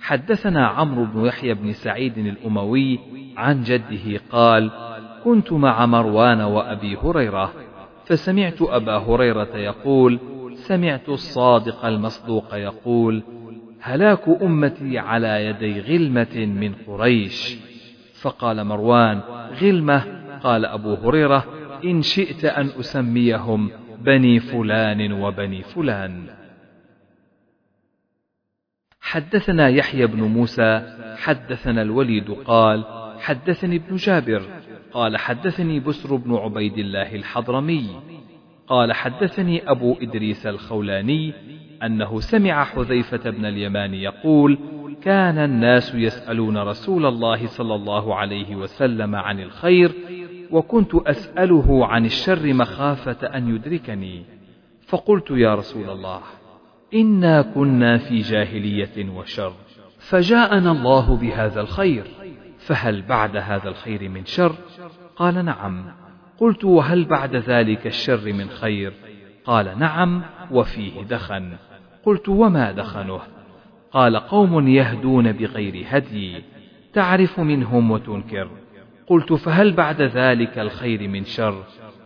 حدثنا عمرو بن يحيى بن سعيد الأموي عن جده قال كنت مع مروان وأبي هريرة فسمعت أبا هريرة يقول سمعت الصادق المصدوق يقول هلاك أمتي على يدي غلمة من قريش. فقال مروان غلمة؟ قال أبو هريرة إن شئت أن أسميهم بني فلان وبني فلان. حدثنا يحيى بن موسى حدثنا الوليد قال حدثني ابن جابر قال حدثني بسر بن عبيد الله الحضرمي قال حدثني أبو إدريس الخولاني أنه سمع حذيفة بن اليمان يقول كان الناس يسألون رسول الله صلى الله عليه وسلم عن الخير وكنت أسأله عن الشر مخافة أن يدركني فقلت يا رسول الله إنا كنا في جاهلية وشر. فجاءنا الله بهذا الخير. فهل بعد هذا الخير من شر؟ قال نعم. قلت وهل بعد ذلك الشر من خير؟ قال نعم وفيه دخن. قلت وما دخنه؟ قال قوم يهدون بغير هدي تعرف منهم وتنكر. قلت فهل بعد ذلك الخير من شر؟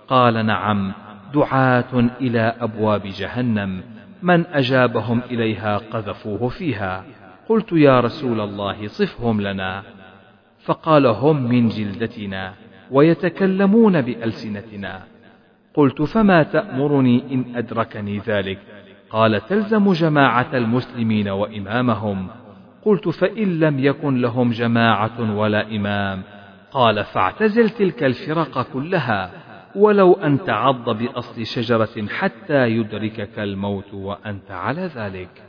قال نعم. دعاه إلى ابواب جهنم. من أجابهم إليها قذفوه فيها. قلت يا رسول الله صفهم لنا. فقال هم من جلدتنا ويتكلمون بألسنتنا. قلت فما تأمرني إن أدركني ذلك؟ قال تلزم جماعة المسلمين وإمامهم. قلت فإن لم يكن لهم جماعة ولا إمام. قال فاعتزل تلك الفرق كلها. ولو أن تعض بأصل شجرة حتى يدركك الموت وأنت على ذلك.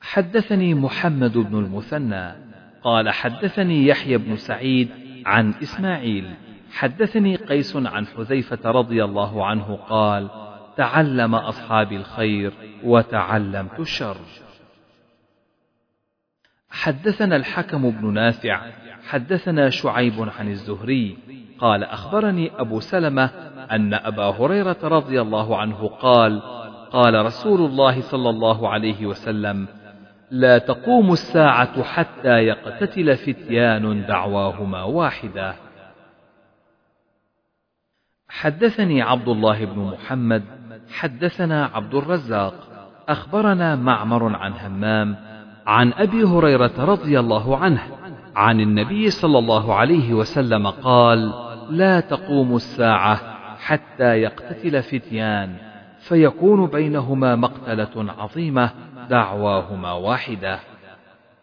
حدثني محمد بن المثنى قال حدثني يحيى بن سعيد عن إسماعيل. حدثني قيس عن حذيفة رضي الله عنه قال تعلم أصحابي الخير وتعلمت الشر. حدثنا الحكم بن نافع حدثنا شعيب عن الزهري قال أخبرني أبو سلمة أن أبا هريرة رضي الله عنه قال قال رسول الله صلى الله عليه وسلم لا تقوم الساعة حتى يقتتل فتيان دعواهما واحدة. حدثني عبد الله بن محمد، حدثنا عبد الرزاق، أخبرنا معمر عن همام، عن أبي هريرة رضي الله عنه، عن النبي صلى الله عليه وسلم قال: لا تقوم الساعة حتى يقتتل فتيان، فيكون بينهما مقتلة عظيمة دعواهما واحدة.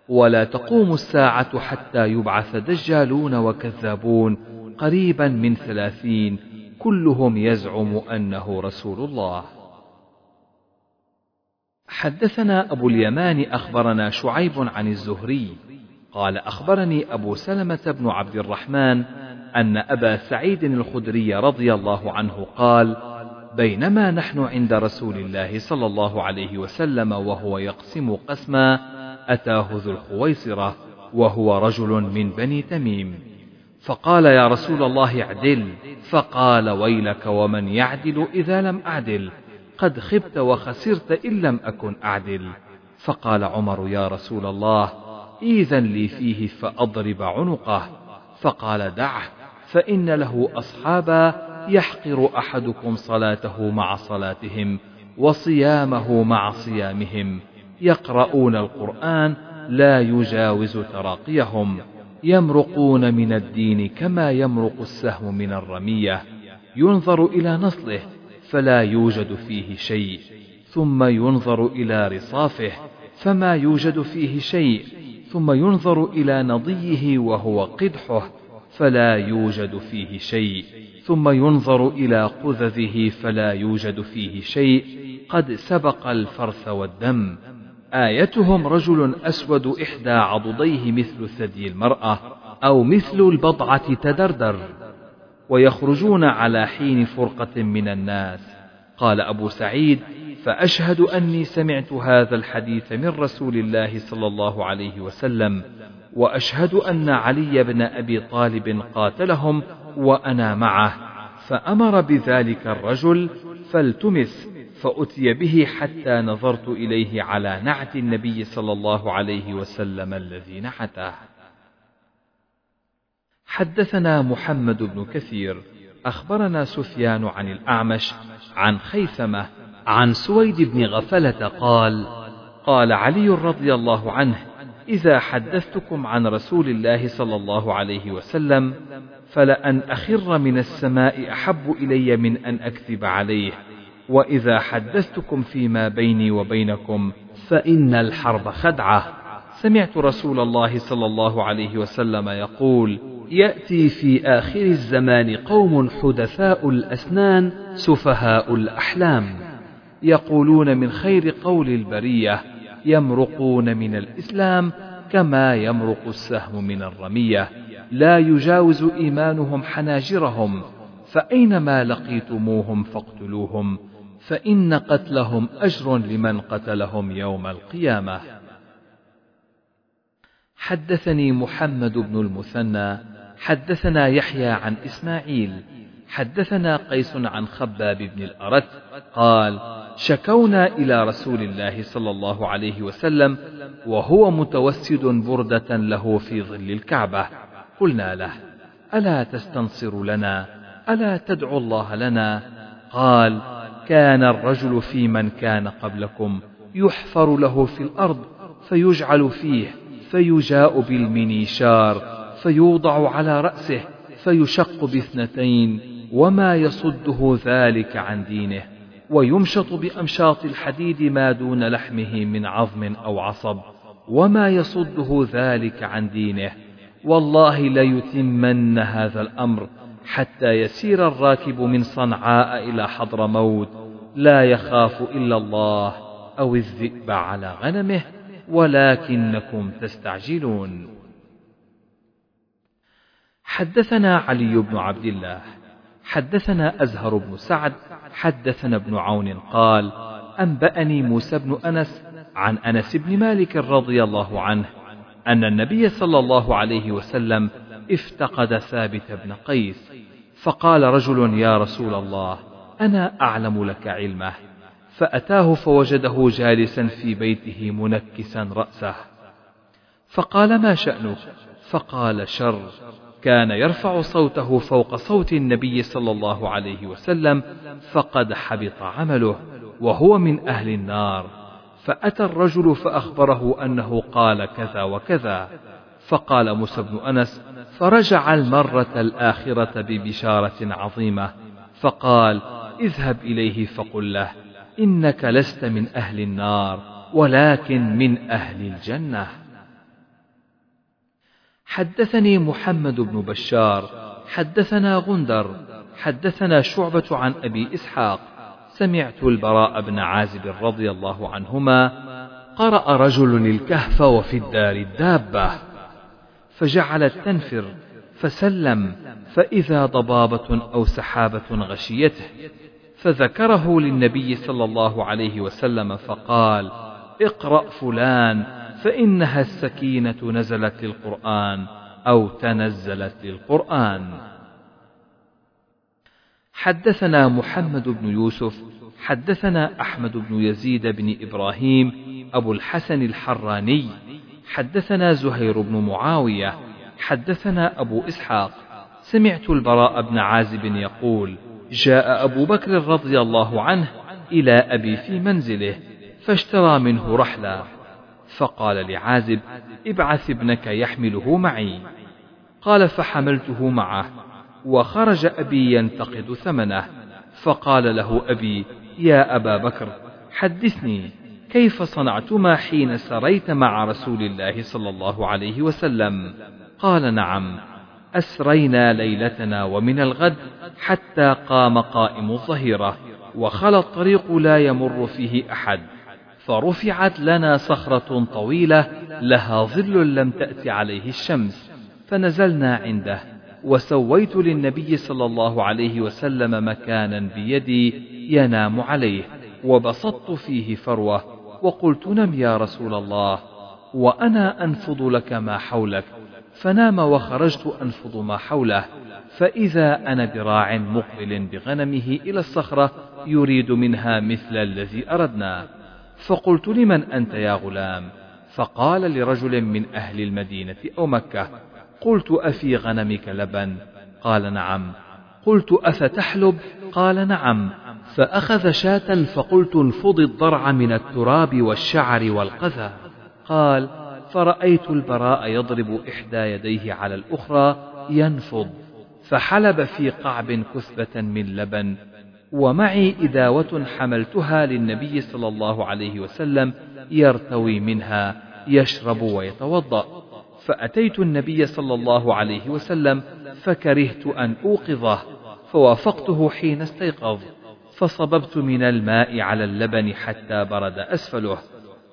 ولا تقوم الساعة حتى يبعث دجالون وكذابون قريبا من ثلاثين كلهم يزعم أنه رسول الله. حدثنا أبو اليمان أخبرنا شعيب عن الزهري قال أخبرني أبو سلمة بن عبد الرحمن أن أبا سعيد الخدري رضي الله عنه قال: بينما نحن عند رسول الله صلى الله عليه وسلم وهو يقسم قسما أتاه ذو الخويصرة وهو رجل من بني تميم. فقال يا رسول الله اعدل. فقال ويلك ومن يعدل إذا لم أعدل؟ قد خبت وخسرت إن لم أكن أعدل. فقال عمر يا رسول الله إذن لي فيه فأضرب عنقه. فقال دعه. فإن له أصحابا يحقر أحدكم صلاته مع صلاتهم وصيامه مع صيامهم. يقرؤون القرآن لا يجاوز تراقيهم. يمرقون من الدين كما يمرق السهم من الرمية. ينظر إلى نصله فلا يوجد فيه شيء. ثم ينظر إلى رصافه فما يوجد فيه شيء. ثم ينظر إلى نضيه وهو قدحه. فلا يوجد فيه شيء. ثم ينظر إلى قذذه فلا يوجد فيه شيء. قد سبق الفرث والدم. آيتهم رجل أسود إحدى عضديه مثل ثدي المرأة أو مثل البضعة تدردر. ويخرجون على حين فرقة من الناس. قال أبو سعيد فأشهد أني سمعت هذا الحديث من رسول الله صلى الله عليه وسلم. وأشهد أن علي بن أبي طالب قاتلهم وأنا معه فأمر بذلك الرجل فالتمس فأتي به حتى نظرت إليه على نعت النبي صلى الله عليه وسلم الذي نعته. حدثنا محمد بن كثير أخبرنا سفيان عن الأعمش عن خيثمة عن سويد بن غفلة قال قال علي رضي الله عنه إذا حدثتكم عن رسول الله صلى الله عليه وسلم فلأن أخر من السماء أحب إلي من أن أكذب عليه. وإذا حدثتكم فيما بيني وبينكم فإن الحرب خدعة. سمعت رسول الله صلى الله عليه وسلم يقول يأتي في آخر الزمان قوم حدثاء الأسنان سفهاء الأحلام يقولون من خير قول البرية. يمرقون من الإسلام كما يمرق السهم من الرمية. لا يجاوز إيمانهم حناجرهم فأينما لقيتموهم فاقتلوهم فإن قتلهم أجر لمن قتلهم يوم القيامة. حدثني محمد بن المثنى حدثنا يحيى عن إسماعيل حدثنا قيس عن خباب بن الأرت قال شكونا إلى رسول الله صلى الله عليه وسلم وهو متوسد بردة له في ظل الكعبة. قلنا له ألا تستنصر لنا؟ ألا تدعو الله لنا؟ قال كان الرجل في من كان قبلكم يحفر له في الأرض فيجعل فيه فيجاء بالمنيشار فيوضع على رأسه فيشق باثنتين وما يصده ذلك عن دينه. ويمشط بأمشاط الحديد ما دون لحمه من عظم أو عصب وما يصده ذلك عن دينه. والله ليتمن هذا الأمر حتى يسير الراكب من صنعاء إلى حضر موت لا يخاف إلا الله أو الذئب على غنمه ولكنكم تستعجلون. حدثنا علي بن عبد الله. حدثنا أزهر بن سعد حدثنا ابن عون قال أنبأني موسى بن أنس عن أنس بن مالك رضي الله عنه أن النبي صلى الله عليه وسلم افتقد ثابت بن قيس فقال رجل يا رسول الله أنا أعلم لك علمه. فأتاه فوجده جالسا في بيته منكسا رأسه فقال ما شأنك؟ فقال شر. كان يرفع صوته فوق صوت النبي صلى الله عليه وسلم فقد حبط عمله وهو من أهل النار. فأتى الرجل فأخبره أنه قال كذا وكذا. فقال موسى بن أنس فرجع المرة الآخرة ببشارة عظيمة. فقال اذهب إليه فقل له إنك لست من أهل النار ولكن من أهل الجنة. حدثني محمد بن بشار حدثنا غندر حدثنا شعبة عن أبي إسحاق سمعت البراء بن عازب رضي الله عنهما قرأ رجل الكهف وفي الدار الدابة فجعلت تنفر فسلم فإذا ضبابة أو سحابة غشيته فذكره للنبي صلى الله عليه وسلم فقال اقرأ فلان فإنها السكينة نزلت للقرآن أو تنزلت للقرآن. حدثنا محمد بن يوسف حدثنا أحمد بن يزيد بن إبراهيم أبو الحسن الحراني حدثنا زهير بن معاوية حدثنا أبو إسحاق. سمعت البراء بن عازب يقول جاء أبو بكر رضي الله عنه إلى أبي في منزله فاشترى منه رحلا. فقال لعازب ابعث ابنك يحمله معي. قال فحملته معه وخرج أبي ينتقد ثمنه. فقال له أبي يا أبا بكر حدثني كيف صنعتما حين سريت مع رسول الله صلى الله عليه وسلم؟ قال نعم أسرينا ليلتنا ومن الغد حتى قام قائم الظهيرة وخلى الطريق لا يمر فيه أحد. فرفعت لنا صخرة طويلة لها ظل لم تأت عليه الشمس فنزلنا عنده. وسويت للنبي صلى الله عليه وسلم مكانا بيدي ينام عليه وبسطت فيه فروة وقلت نم يا رسول الله وأنا أنفض لك ما حولك. فنام وخرجت أنفض ما حوله. فإذا أنا براع مقبل بغنمه إلى الصخرة يريد منها مثل الذي أردنا فقلت لمن أنت يا غلام؟ فقال لرجل من أهل المدينة أو مكة قلت أفي غنمك لبن؟ قال نعم. قلت أفتحلب قال نعم. فأخذ شاة فقلت انفض الضرع من التراب والشعر والقذى. قال فرأيت البراء يضرب إحدى يديه على الأخرى ينفض. فحلب في قعب كثبة من لبن ومعي إداوة حملتها للنبي صلى الله عليه وسلم يرتوي منها يشرب ويتوضأ. فأتيت النبي صلى الله عليه وسلم فكرهت أن أوقظه فوافقته حين استيقظ. فصببت من الماء على اللبن حتى برد أسفله.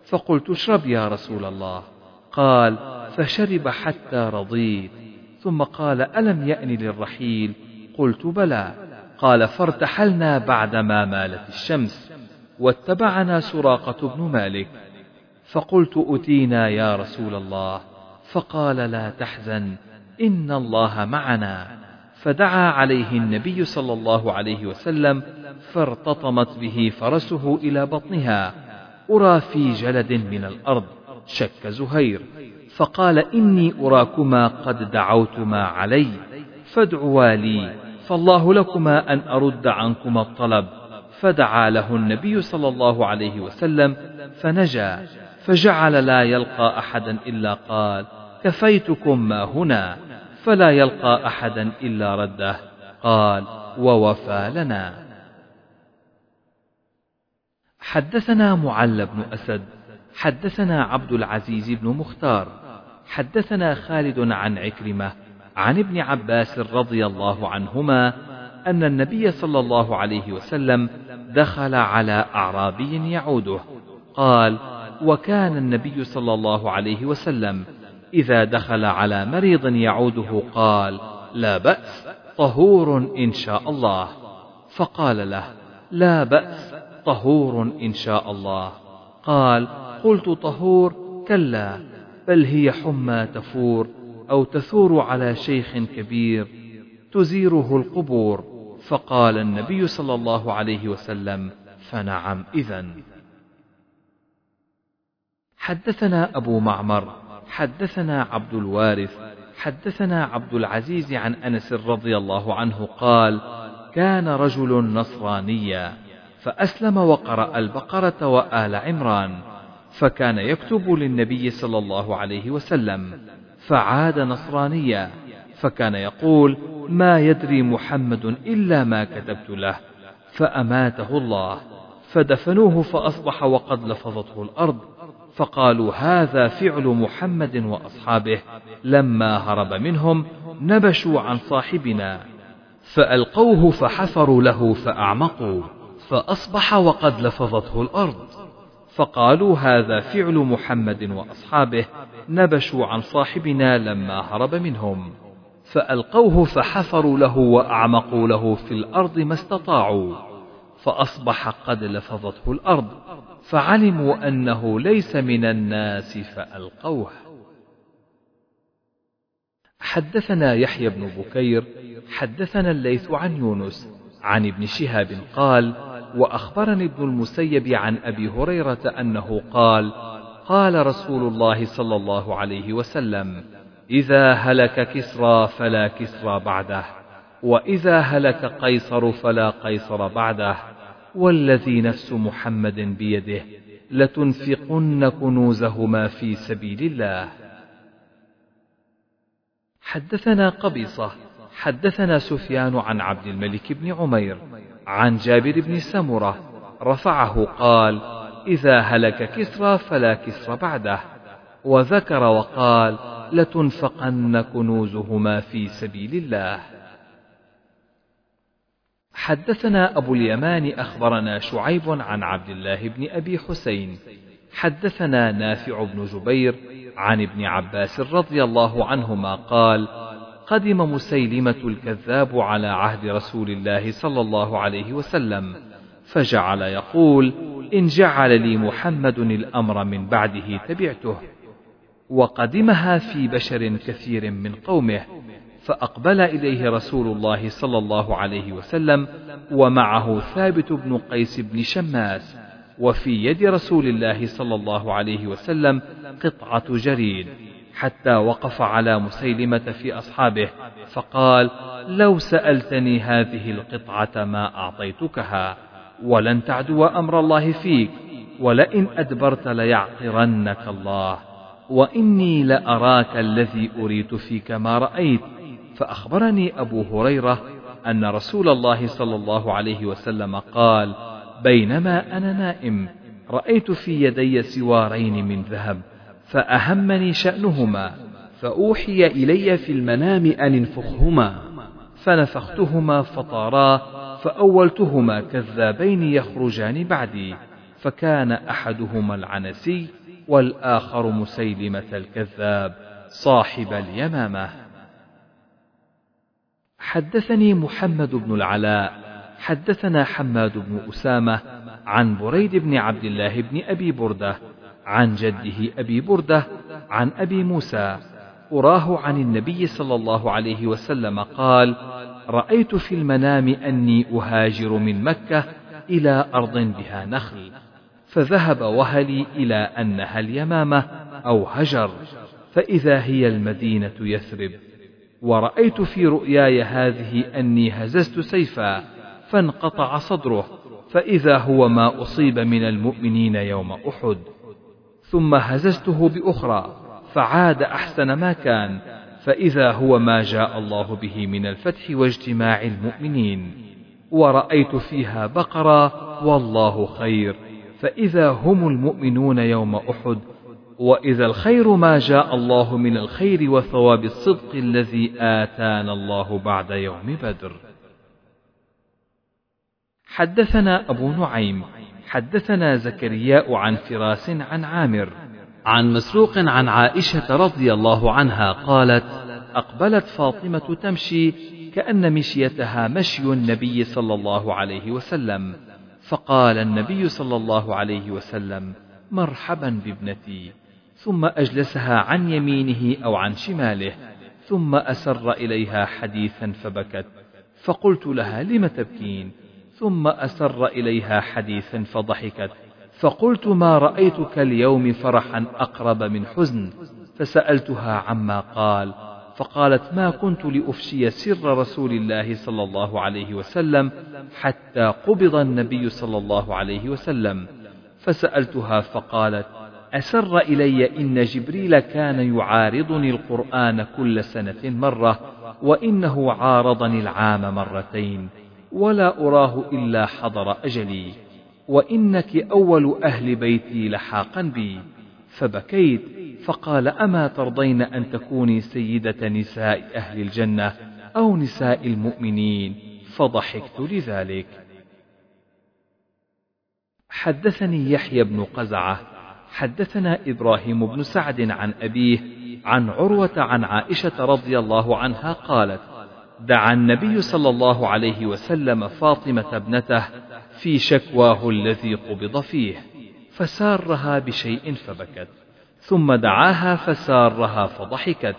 فقلت اشرب يا رسول الله. قال فشرب حتى رضيت. ثم قال ألم يأن للرحيل؟ قلت بلى. قال فارتحلنا بعدما مالت الشمس واتبعنا سراقة بن مالك. فقلت أتينا يا رسول الله. فقال لا تحزن إن الله معنا. فدعا عليه النبي صلى الله عليه وسلم فارتطمت به فرسه إلى بطنها. أرى في جلد من الأرض شك زهير. فقال إني أراكما قد دعوتما علي فادعوا لي فالله لكما أن أرد عنكما الطلب فدعا له النبي صلى الله عليه وسلم فنجا فجعل لا يلقى أحدا إلا قال كفيتكم ما هنا؟ فلا يلقى أحدا إلا رده قال ووفى لنا. حدثنا معل بن أسد حدثنا عبد العزيز بن مختار حدثنا خالد عن عكرمة عن ابن عباس رضي الله عنهما أن النبي صلى الله عليه وسلم دخل على أعرابي يعوده. قال وكان النبي صلى الله عليه وسلم إذا دخل على مريض يعوده قال لا بأس طهور إن شاء الله. فقال له لا بأس طهور إن شاء الله. قال قلت طهور كلا بل هي حمى تفور. أو تثور على شيخ كبير تزيره القبور. فقال النبي صلى الله عليه وسلم فنعم إذا. حدثنا أبو معمر حدثنا عبد الوارث حدثنا عبد العزيز عن أنس رضي الله عنه قال كان رجل نصرانيا فأسلم وقرأ البقرة وآل عمران فكان يكتب للنبي صلى الله عليه وسلم فعاد نصرانيا فكان يقول ما يدري محمد إلا ما كتبت له. فأماته الله فدفنوه فأصبح وقد لفظته الأرض فقالوا هذا فعل محمد وأصحابه. لما هرب منهم نبشوا عن صاحبنا فألقوه فحفروا له فأعمقوا فأصبح وقد لفظته الأرض. فقالوا هذا فعل محمد وأصحابه نبشوا عن صاحبنا لما هرب منهم. فألقوه فحفروا له وأعمقوا له في الأرض ما استطاعوا. فأصبح قد لفظته الأرض. فعلموا أنه ليس من الناس فألقوه. حدثنا يحيى بن بكير حدثنا الليث عن يونس عن ابن شهاب قال وأخبرني ابن المسيب عن أبي هريرة أنه قال قال رسول الله صلى الله عليه وسلم إذا هلك كسرى فلا كسرى بعده وإذا هلك قيصر فلا قيصر بعده والذي نفس محمد بيده لتنفقن كنوزهما في سبيل الله. حدثنا قبيصة حدثنا سفيان عن عبد الملك بن عمير عن جابر بن سمرة رفعه قال إذا هلك كسرى فلا كسرى بعده. وذكر وقال لتنفقن كنوزهما في سبيل الله. حدثنا أبو اليمان أخبرنا شعيب عن عبد الله بن أبي حسين. حدثنا نافع بن جبير عن ابن عباس رضي الله عنهما قال قدم مسيلمة الكذاب على عهد رسول الله صلى الله عليه وسلم فجعل يقول إن جعل لي محمد الأمر من بعده تبعته وقدمها في بشر كثير من قومه فأقبل إليه رسول الله صلى الله عليه وسلم ومعه ثابت بن قيس بن شماس وفي يد رسول الله صلى الله عليه وسلم قطعة جريد. حتى وقف على مسيلمة في أصحابه فقال لو سألتني هذه القطعة ما أعطيتكها ولن تعدو أمر الله فيك ولئن أدبرت ليعقرنك الله وإني لأراك الذي أريت فيك ما رأيت. فأخبرني أبو هريرة أن رسول الله صلى الله عليه وسلم قال بينما أنا نائم رأيت في يدي سوارين من ذهب فأهمني شأنهما فأوحي إلي في المنام أن انفخهما فنفختهما فطارا فأولتهما كذابين يخرجان بعدي فكان أحدهما العنسي والآخر مسيلمة الكذاب صاحب اليمامة. حدثني محمد بن العلاء حدثنا حماد بن أسامة عن بريد بن عبد الله بن أبي بردة عن جده أبي بردة عن أبي موسى أراه عن النبي صلى الله عليه وسلم قال رأيت في المنام أني أهاجر من مكة إلى أرض بها نخل فذهب وهلي إلى أنها اليمامة أو هجر فإذا هي المدينة يثرب ورأيت في رؤياي هذه أني هززت سيفا فانقطع صدره فإذا هو ما أصيب من المؤمنين يوم أحد. ثم هززته بأخرى فعاد أحسن ما كان فإذا هو ما جاء الله به من الفتح واجتماع المؤمنين. ورأيت فيها بقرة والله خير. فإذا هم المؤمنون يوم أحد وإذا الخير ما جاء الله من الخير وثواب الصدق الذي آتانا الله بعد يوم بدر. حدثنا أبو نعيم حدثنا زكرياء عن فراس عن عامر. عن مسروق عن عائشة رضي الله عنها قالت أقبلت فاطمة تمشي كأن مشيتها مشي النبي صلى الله عليه وسلم فقال النبي صلى الله عليه وسلم مرحبا بابنتي ثم أجلسها عن يمينه أو عن شماله ثم أسر إليها حديثا فبكت فقلت لها لم تبكين؟ ثم أسر إليها حديثا فضحكت. فقلت ما رأيتك اليوم فرحا أقرب من حزن؟ فسألتها عما قال. فقالت ما كنت لأفشي سر رسول الله صلى الله عليه وسلم حتى قبض النبي صلى الله عليه وسلم. فسألتها فقالت أسر إلي إن جبريل كان يعارضني القرآن كل سنة مرة وإنه عارضني العام مرتين. ولا أراه إلا حضر أجلي وإنك أول أهل بيتي لحاقا بي. فبكيت فقال أما ترضين أن تكوني سيدة نساء أهل الجنة أو نساء المؤمنين؟ فضحكت لذلك. حدثني يحيى بن قزعة حدثنا إبراهيم بن سعد عن أبيه عن عروة عن عائشة رضي الله عنها قالت دعا النبي صلى الله عليه وسلم فاطمة ابنته في شكواه الذي قبض فيه فسارها بشيء فبكت ثم دعاها فسارها فضحكت.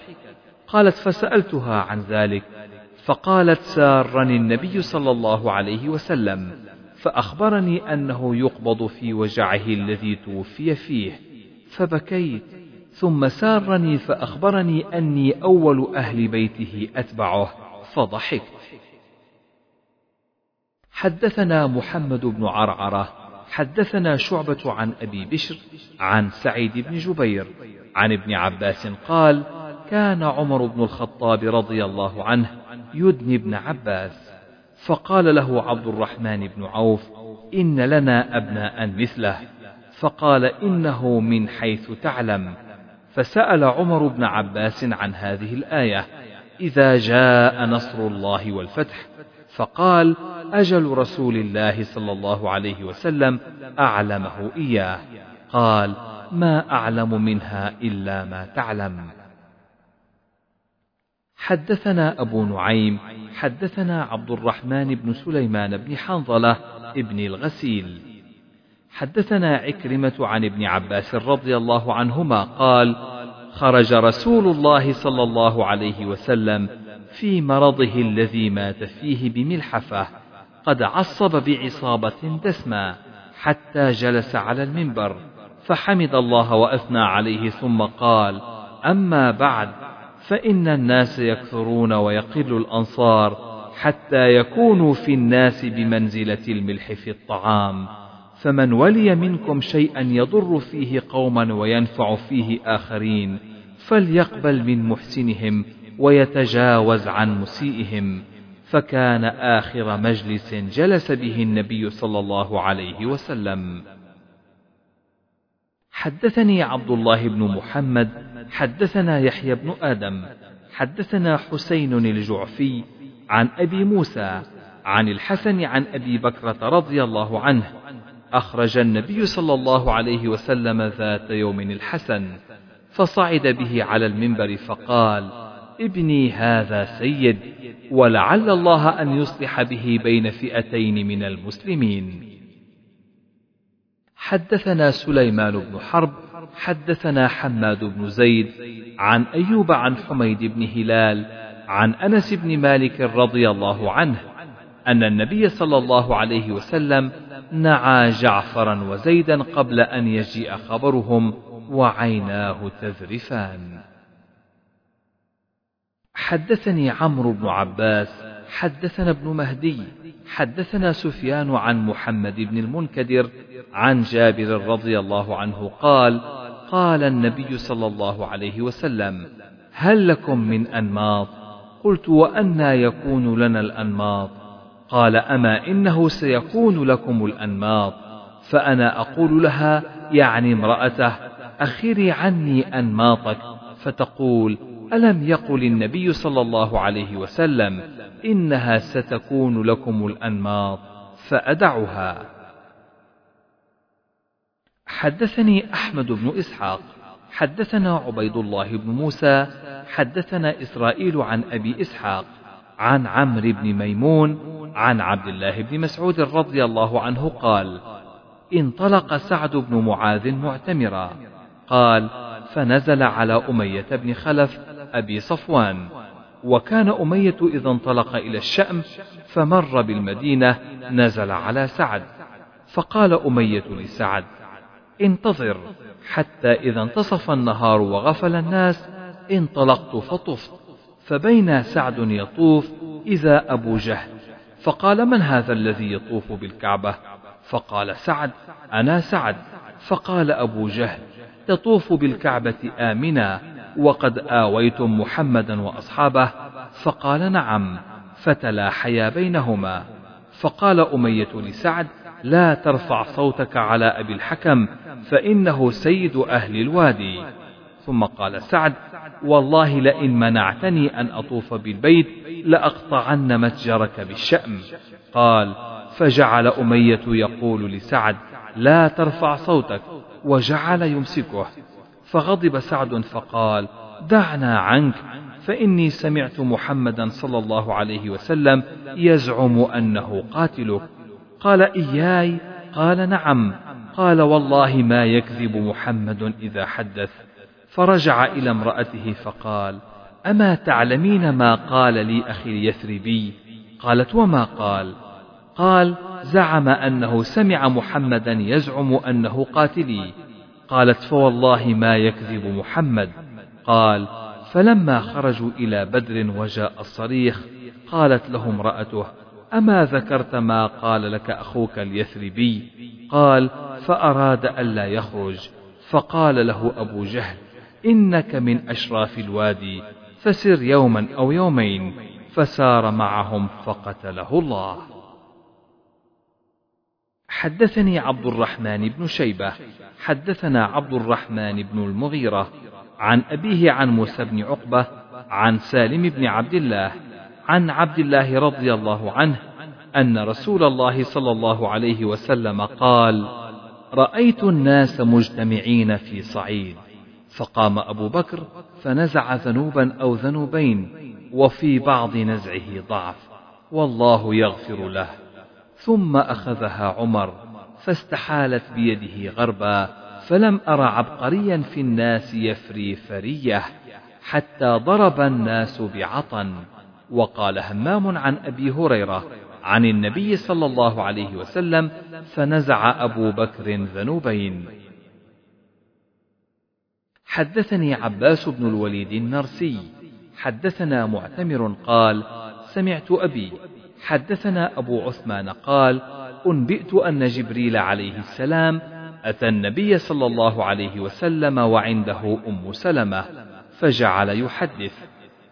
قالت فسألتها عن ذلك. فقالت سارني النبي صلى الله عليه وسلم فأخبرني أنه يقبض في وجعه الذي توفي فيه فبكيت. ثم سارني فأخبرني أني أول أهل بيته أتبعه فضحكت حدثنا محمد بن عرعرة حدثنا شعبة عن أبي بشر عن سعيد بن جبير عن ابن عباس قال كان عمر بن الخطاب رضي الله عنه يدني ابن عباس فقال له عبد الرحمن بن عوف إن لنا أبناء مثله فقال إنه من حيث تعلم فسأل عمر بن عباس عن هذه الآية. إذا جاء نصر الله والفتح فقال أجل رسول الله صلى الله عليه وسلم أعلمه إياه. قال ما أعلم منها إلا ما تعلم. حدثنا أبو نعيم حدثنا عبد الرحمن بن سليمان بن حنظلة ابن الغسيل. حدثنا عكرمة عن ابن عباس رضي الله عنهما قال خرج رسول الله صلى الله عليه وسلم في مرضه الذي مات فيه بملحفة قد عصب بعصابة دسمة حتى جلس على المنبر فحمد الله وأثنى عليه ثم قال أما بعد فإن الناس يكثرون ويقل الأنصار حتى يكونوا في الناس بمنزلة الملح في الطعام فمن ولي منكم شيئا يضر فيه قوما وينفع فيه آخرين فليقبل من محسنهم ويتجاوز عن مسيئهم. فكان آخر مجلس جلس به النبي صلى الله عليه وسلم. حدثني عبد الله بن محمد حدثنا يحيى بن آدم حدثنا حسين الجعفي عن أبي موسى عن الحسن عن أبي بكرة رضي الله عنه. أخرج النبي صلى الله عليه وسلم ذات يوم الحسن. فصعد به على المنبر فقال ابني هذا سيد ولعل الله أن يصلح به بين فئتين من المسلمين. حدثنا سليمان بن حرب حدثنا حماد بن زيد عن أيوب عن حميد بن هلال عن أنس بن مالك رضي الله عنه أن النبي صلى الله عليه وسلم نعى جعفرا وزيدا قبل أن يجيء خبرهم وعيناه تذرفان. حدثني عمرو بن عباس حدثنا ابن مهدي حدثنا سفيان عن محمد بن المنكدر عن جابر رضي الله عنه قال قال النبي صلى الله عليه وسلم هل لكم من أنماط؟ قلت وأنى يكون لنا الأنماط؟ قال أما إنه سيكون لكم الأنماط؟ فأنا أقول لها يعني امرأته أخري عني أنماطك فتقول ألم يقل النبي صلى الله عليه وسلم إنها ستكون لكم الأنماط فأدعها. حدثني أحمد بن إسحاق حدثنا عبيد الله بن موسى حدثنا إسرائيل عن أبي إسحاق عن عمرو بن ميمون عن عبد الله بن مسعود رضي الله عنه قال انطلق سعد بن معاذ معتمرا. قال فنزل على أمية بن خلف أبي صفوان. وكان أمية إذا انطلق إلى الشأم فمر بالمدينة نزل على سعد. فقال أمية لسعد انتظر حتى إذا انتصف النهار وغفل الناس انطلقت فطفت. فبين سعد يطوف إذا أبو جهل. فقال من هذا الذي يطوف بالكعبة؟ فقال سعد أنا سعد. فقال أبو جهل تطوف بالكعبة آمنا وقد آويتم محمدا وأصحابه فقال نعم فتلاحيا بينهما. فقال أمية لسعد لا ترفع صوتك على أبي الحكم فإنه سيد أهل الوادي. ثم قال سعد والله لئن منعتني أن أطوف بالبيت لأقطعن متجرك بالشأم. قال فجعل أمية يقول لسعد لا ترفع صوتك. وجعل يمسكه. فغضب سعد فقال دعنا عنك فإني سمعت محمدا صلى الله عليه وسلم يزعم أنه قاتلك. قال إياي؟ قال نعم. قال والله ما يكذب محمد إذا حدث. فرجع إلى امرأته فقال أما تعلمين ما قال لي أخي اليثربي؟ قالت وما قال؟ قال زعم أنه سمع محمدا يزعم أنه قاتلي. قالت فوالله ما يكذب محمد. قال فلما خرجوا إلى بدر وجاء الصريخ قالت له امرأته أما ذكرت ما قال لك أخوك اليثربي؟ قال فأراد ألا يخرج. فقال له أبو جهل إنك من أشراف الوادي فسر يوما أو يومين. فسار معهم فقتله الله. حدثني عبد الرحمن بن شيبة. حدثنا عبد الرحمن بن المغيرة عن أبيه عن موسى بن عقبة عن سالم بن عبد الله عن عبد الله رضي الله عنه أن رسول الله صلى الله عليه وسلم قال: رأيت الناس مجتمعين في صعيد، فقام أبو بكر فنزع ذنوبا أو ذنوبين، وفي بعض نزعه ضعف، والله يغفر له، ثم أخذها عمر، فاستحالت بيده غربا، فلم أر عبقريا في الناس يفري فرية، حتى ضرب الناس بعطن، وقال همام عن أبي هريرة عن النبي صلى الله عليه وسلم فنزع أبو بكر ذنوبين. حدثني عباس بن الوليد النرسي. حدثنا معتمر قال سمعت أبي حدثنا أبو عثمان قال أنبئت أن جبريل عليه السلام أتى النبي صلى الله عليه وسلم وعنده أم سلمة فجعل يحدث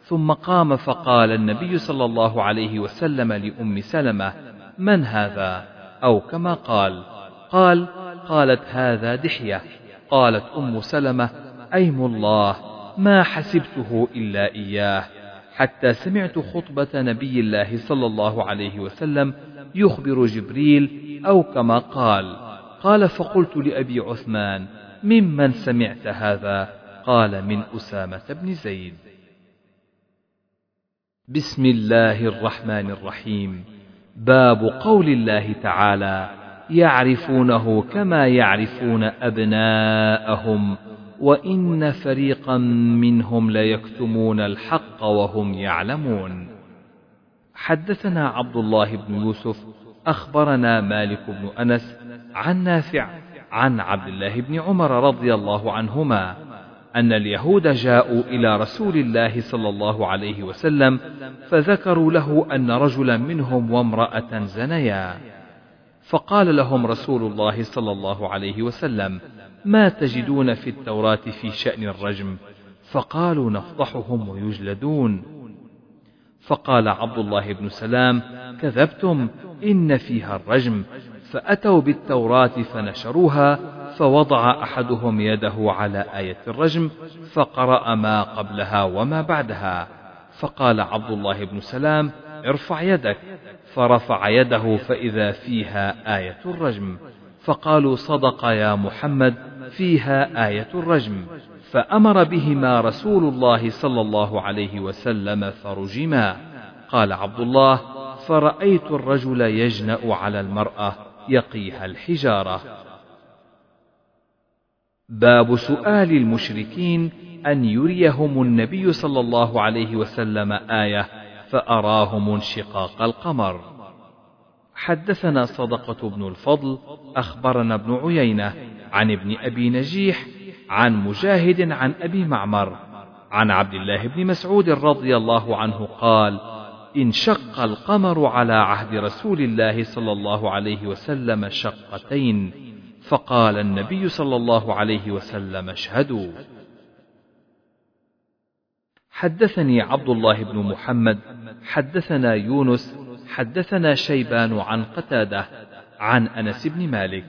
ثم قام فقال النبي صلى الله عليه وسلم لأم سلمة من هذا؟ أو كما قال قال قالت هذا دحية. قالت أم سلمة أيم الله ما حسبته إلا إياه. حتى سمعت خطبة نبي الله صلى الله عليه وسلم يخبر جبريل أو كما قال قال فقلت لأبي عثمان ممن سمعت هذا؟ قال من أسامة بن زيد. بسم الله الرحمن الرحيم. باب قول الله تعالى يعرفونه كما يعرفون أبناءهم. وإن فريقا منهم ليكتمون الحق وهم يعلمون. حدثنا عبد الله بن يوسف أخبرنا مالك بن أنس عن نافع عن عبد الله بن عمر رضي الله عنهما أن اليهود جاءوا إلى رسول الله صلى الله عليه وسلم فذكروا له أن رجلا منهم وامرأة زنيا. فقال لهم رسول الله صلى الله عليه وسلم ما تجدون في التوراة في شأن الرجم؟ فقالوا نفضحهم ويجلدون. فقال عبد الله بن سلام كذبتم إن فيها الرجم. فأتوا بالتوراة فنشروها فوضع أحدهم يده على آية الرجم فقرأ ما قبلها وما بعدها. فقال عبد الله بن سلام ارفع يدك. فرفع يده فإذا فيها آية الرجم. فقالوا صدق يا محمد. فيها آية الرجم. فأمر بهما رسول الله صلى الله عليه وسلم فرجما. قال عبد الله فرأيت الرجل يجنأ على المرأة يقيها الحجارة. باب سؤال المشركين أن يريهم النبي صلى الله عليه وسلم آية فأراهم انشقاق القمر. حدثنا صدقة بن الفضل أخبرنا ابن عيينة عن ابن أبي نجيح عن مجاهد عن أبي معمر. عن عبد الله بن مسعود رضي الله عنه قال انشق القمر على عهد رسول الله صلى الله عليه وسلم شقتين فقال النبي صلى الله عليه وسلم اشهدوا حدثني عبد الله بن محمد حدثنا يونس حدثنا شيبان عن قتادة عن أنس بن مالك.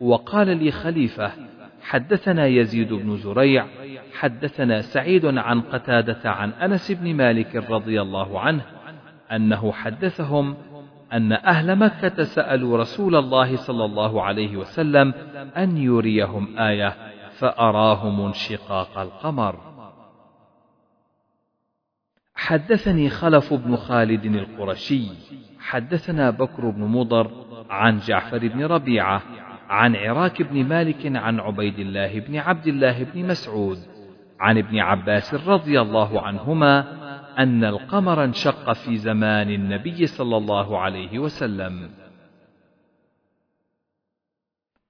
وقال لي خليفة حدثنا يزيد بن زريع حدثنا سعيد عن قتادة عن أنس بن مالك رضي الله عنه أنه حدثهم أن أهل مكة سألوا رسول الله صلى الله عليه وسلم أن يريهم آية فأراهم انشقاق القمر. حدثني خلف بن خالد القرشي حدثنا بكر بن مضر عن جعفر بن ربيعة عن عراك بن مالك عن عبيد الله بن عبد الله بن مسعود عن ابن عباس رضي الله عنهما أن القمر انشق في زمان النبي صلى الله عليه وسلم.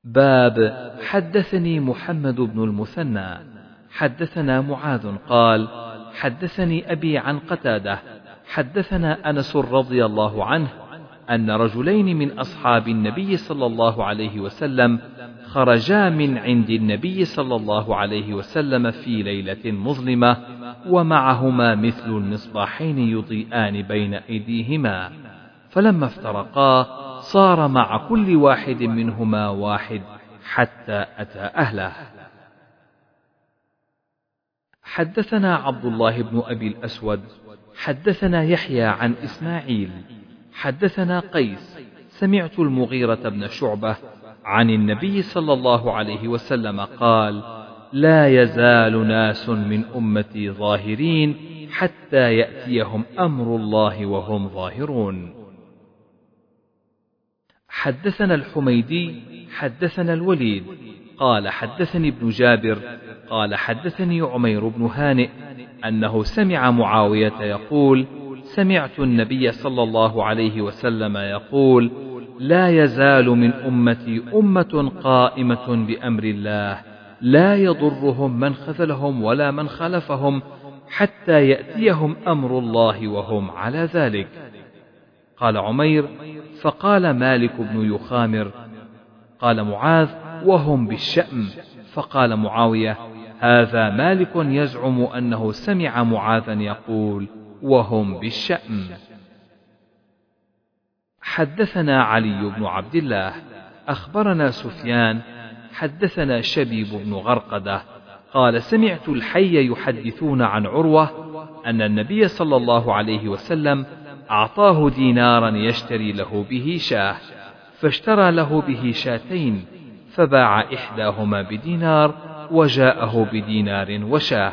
باب حدثني محمد بن المثنى. حدثنا معاذ قال حدثني أبي عن قتادة. حدثنا أنس رضي الله عنه أن رجلين من أصحاب النبي صلى الله عليه وسلم خرجا من عند النبي صلى الله عليه وسلم في ليلة مظلمة ومعهما مثل المصباحين يضيئان بين أيديهما. فلما افترقا صار مع كل واحد منهما واحد حتى أتى أهله. حدثنا عبد الله بن أبي الأسود حدثنا يحيى عن إسماعيل حدثنا قيس سمعت المغيرة بن شعبة عن النبي صلى الله عليه وسلم قال: لا يزال ناس من أمتي ظاهرين حتى يأتيهم أمر الله وهم ظاهرون. حدثنا الحميدي حدثنا الوليد قال حدثني ابن جابر قال حدثني عمير بن هانئ أنه سمع معاوية يقول: سمعت النبي صلى الله عليه وسلم يقول لا يزال من أمتي أمة قائمة بأمر الله لا يضرهم من خذلهم ولا من خلفهم حتى يأتيهم أمر الله وهم على ذلك. قال عمير فقال مالك بن يخامر قال معاذ وهم بالشأم. فقال معاوية هذا مالك يزعم أنه سمع معاذا يقول. وهم بالشأم. حدثنا علي بن عبد الله أخبرنا سفيان حدثنا شبيب بن غرقدة قال سمعت الحي يحدثون عن عروة أن النبي صلى الله عليه وسلم أعطاه دينارا يشتري له به شاة فاشترى له به شاتين فباع إحداهما بدينار وجاءه بدينار وشاة.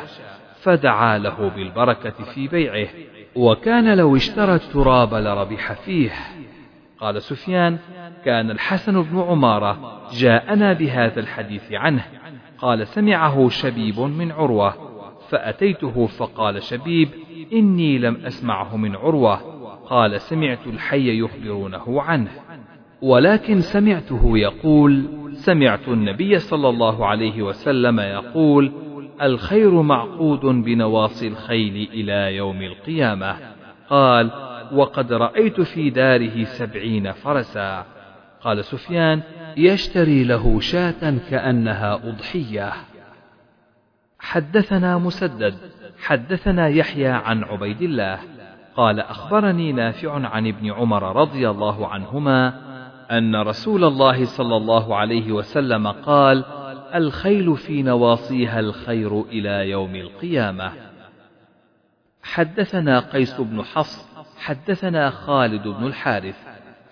فدعا له بالبركة في بيعه وكان لو اشترى التراب لربح فيه. قال سفيان كان الحسن بن عمارة جاءنا بهذا الحديث عنه قال سمعه شبيب من عروة فأتيته فقال شبيب إني لم أسمعه من عروة قال سمعت الحي يخبرونه عنه. ولكن سمعته يقول سمعت النبي صلى الله عليه وسلم يقول الخير معقود بنواصي الخيل إلى يوم القيامة. قال وقد رأيت في داره سبعين فرسا. قال سفيان يشتري له شاة كأنها أضحية. حدثنا مسدد حدثنا يحيى عن عبيد الله. قال أخبرني نافع عن ابن عمر رضي الله عنهما أن رسول الله صلى الله عليه وسلم قال الخيل في نواصيها الخير إلى يوم القيامة. حدثنا قيس بن حفص حدثنا خالد بن الحارث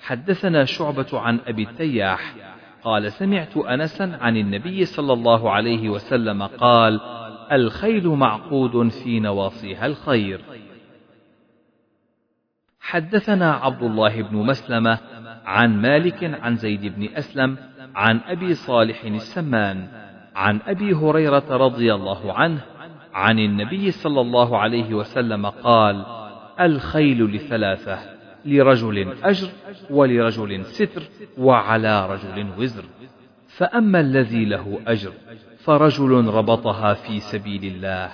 حدثنا شعبة عن أبي التياح قال سمعت أنسا عن النبي صلى الله عليه وسلم قال الخيل معقود في نواصيها الخير. حدثنا عبد الله بن مسلمة عن مالك عن زيد بن أسلم عن أبي صالح السمان عن أبي هريرة رضي الله عنه عن النبي صلى الله عليه وسلم قال الخيل لثلاثة لرجل أجر ولرجل ستر وعلى رجل وزر. فأما الذي له أجر فرجل ربطها في سبيل الله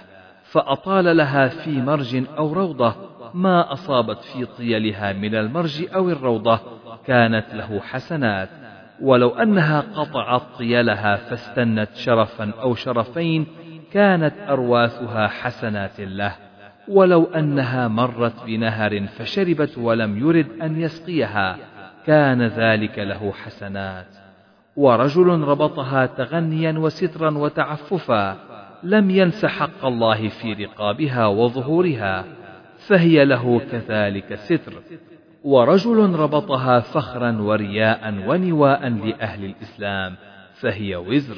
فأطال لها في مرج أو روضة ما أصابت في طيلها من المرج أو الروضة كانت له حسنات. ولو أنها قطعت طيلها فاستنت شرفا أو شرفين كانت أرواثها حسنات له. ولو أنها مرت بنهر فشربت ولم يرد أن يسقيها كان ذلك له حسنات. ورجل ربطها تغنيا وسترا وتعففا لم ينس حق الله في رقابها وظهورها فهي له كذلك ستر. ورجل ربطها فخرا ورياء ونواء لأهل الإسلام فهي وزر.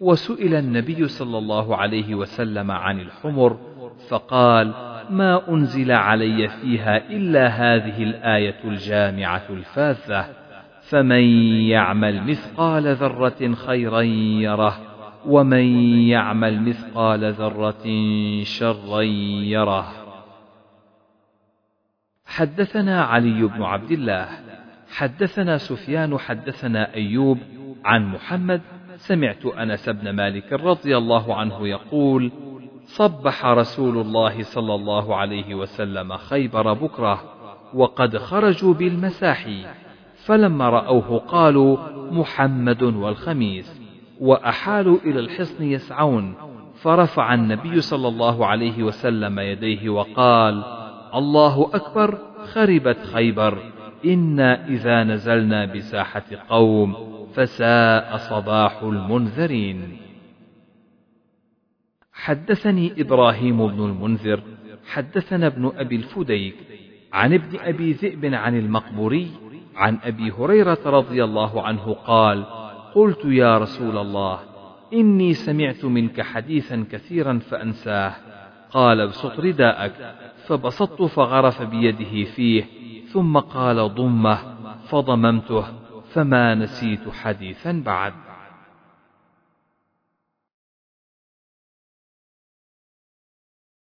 وسئل النبي صلى الله عليه وسلم عن الحمر فقال ما أنزل علي فيها إلا هذه الآية الجامعة الفاذة فمن يعمل مثقال ذرة خيرا يره ومن يعمل مثقال ذرة شرا يره. حدثنا علي بن عبد الله حدثنا سفيان حدثنا أيوب عن محمد سمعت أنس بن مالك رضي الله عنه يقول صبح رسول الله صلى الله عليه وسلم خيبر بكرة وقد خرجوا بالمساحي فلما رأوه قالوا محمد والخميس وأحالوا إلى الحصن يسعون فرفع النبي صلى الله عليه وسلم يديه وقال الله أكبر خربت خيبر. إنا إذا نزلنا بساحة قوم فساء صباح المنذرين. حدثني إبراهيم بن المنذر حدثنا ابن أبي الفديك عن ابن أبي ذئب عن المقبوري عن أبي هريرة رضي الله عنه قال قلت يا رسول الله إني سمعت منك حديثا كثيرا فأنساه. قال ابسط رداءك. فبسطت فغرف بيده فيه ثم قال ضمه فضممته فما نسيت حديثا بعد.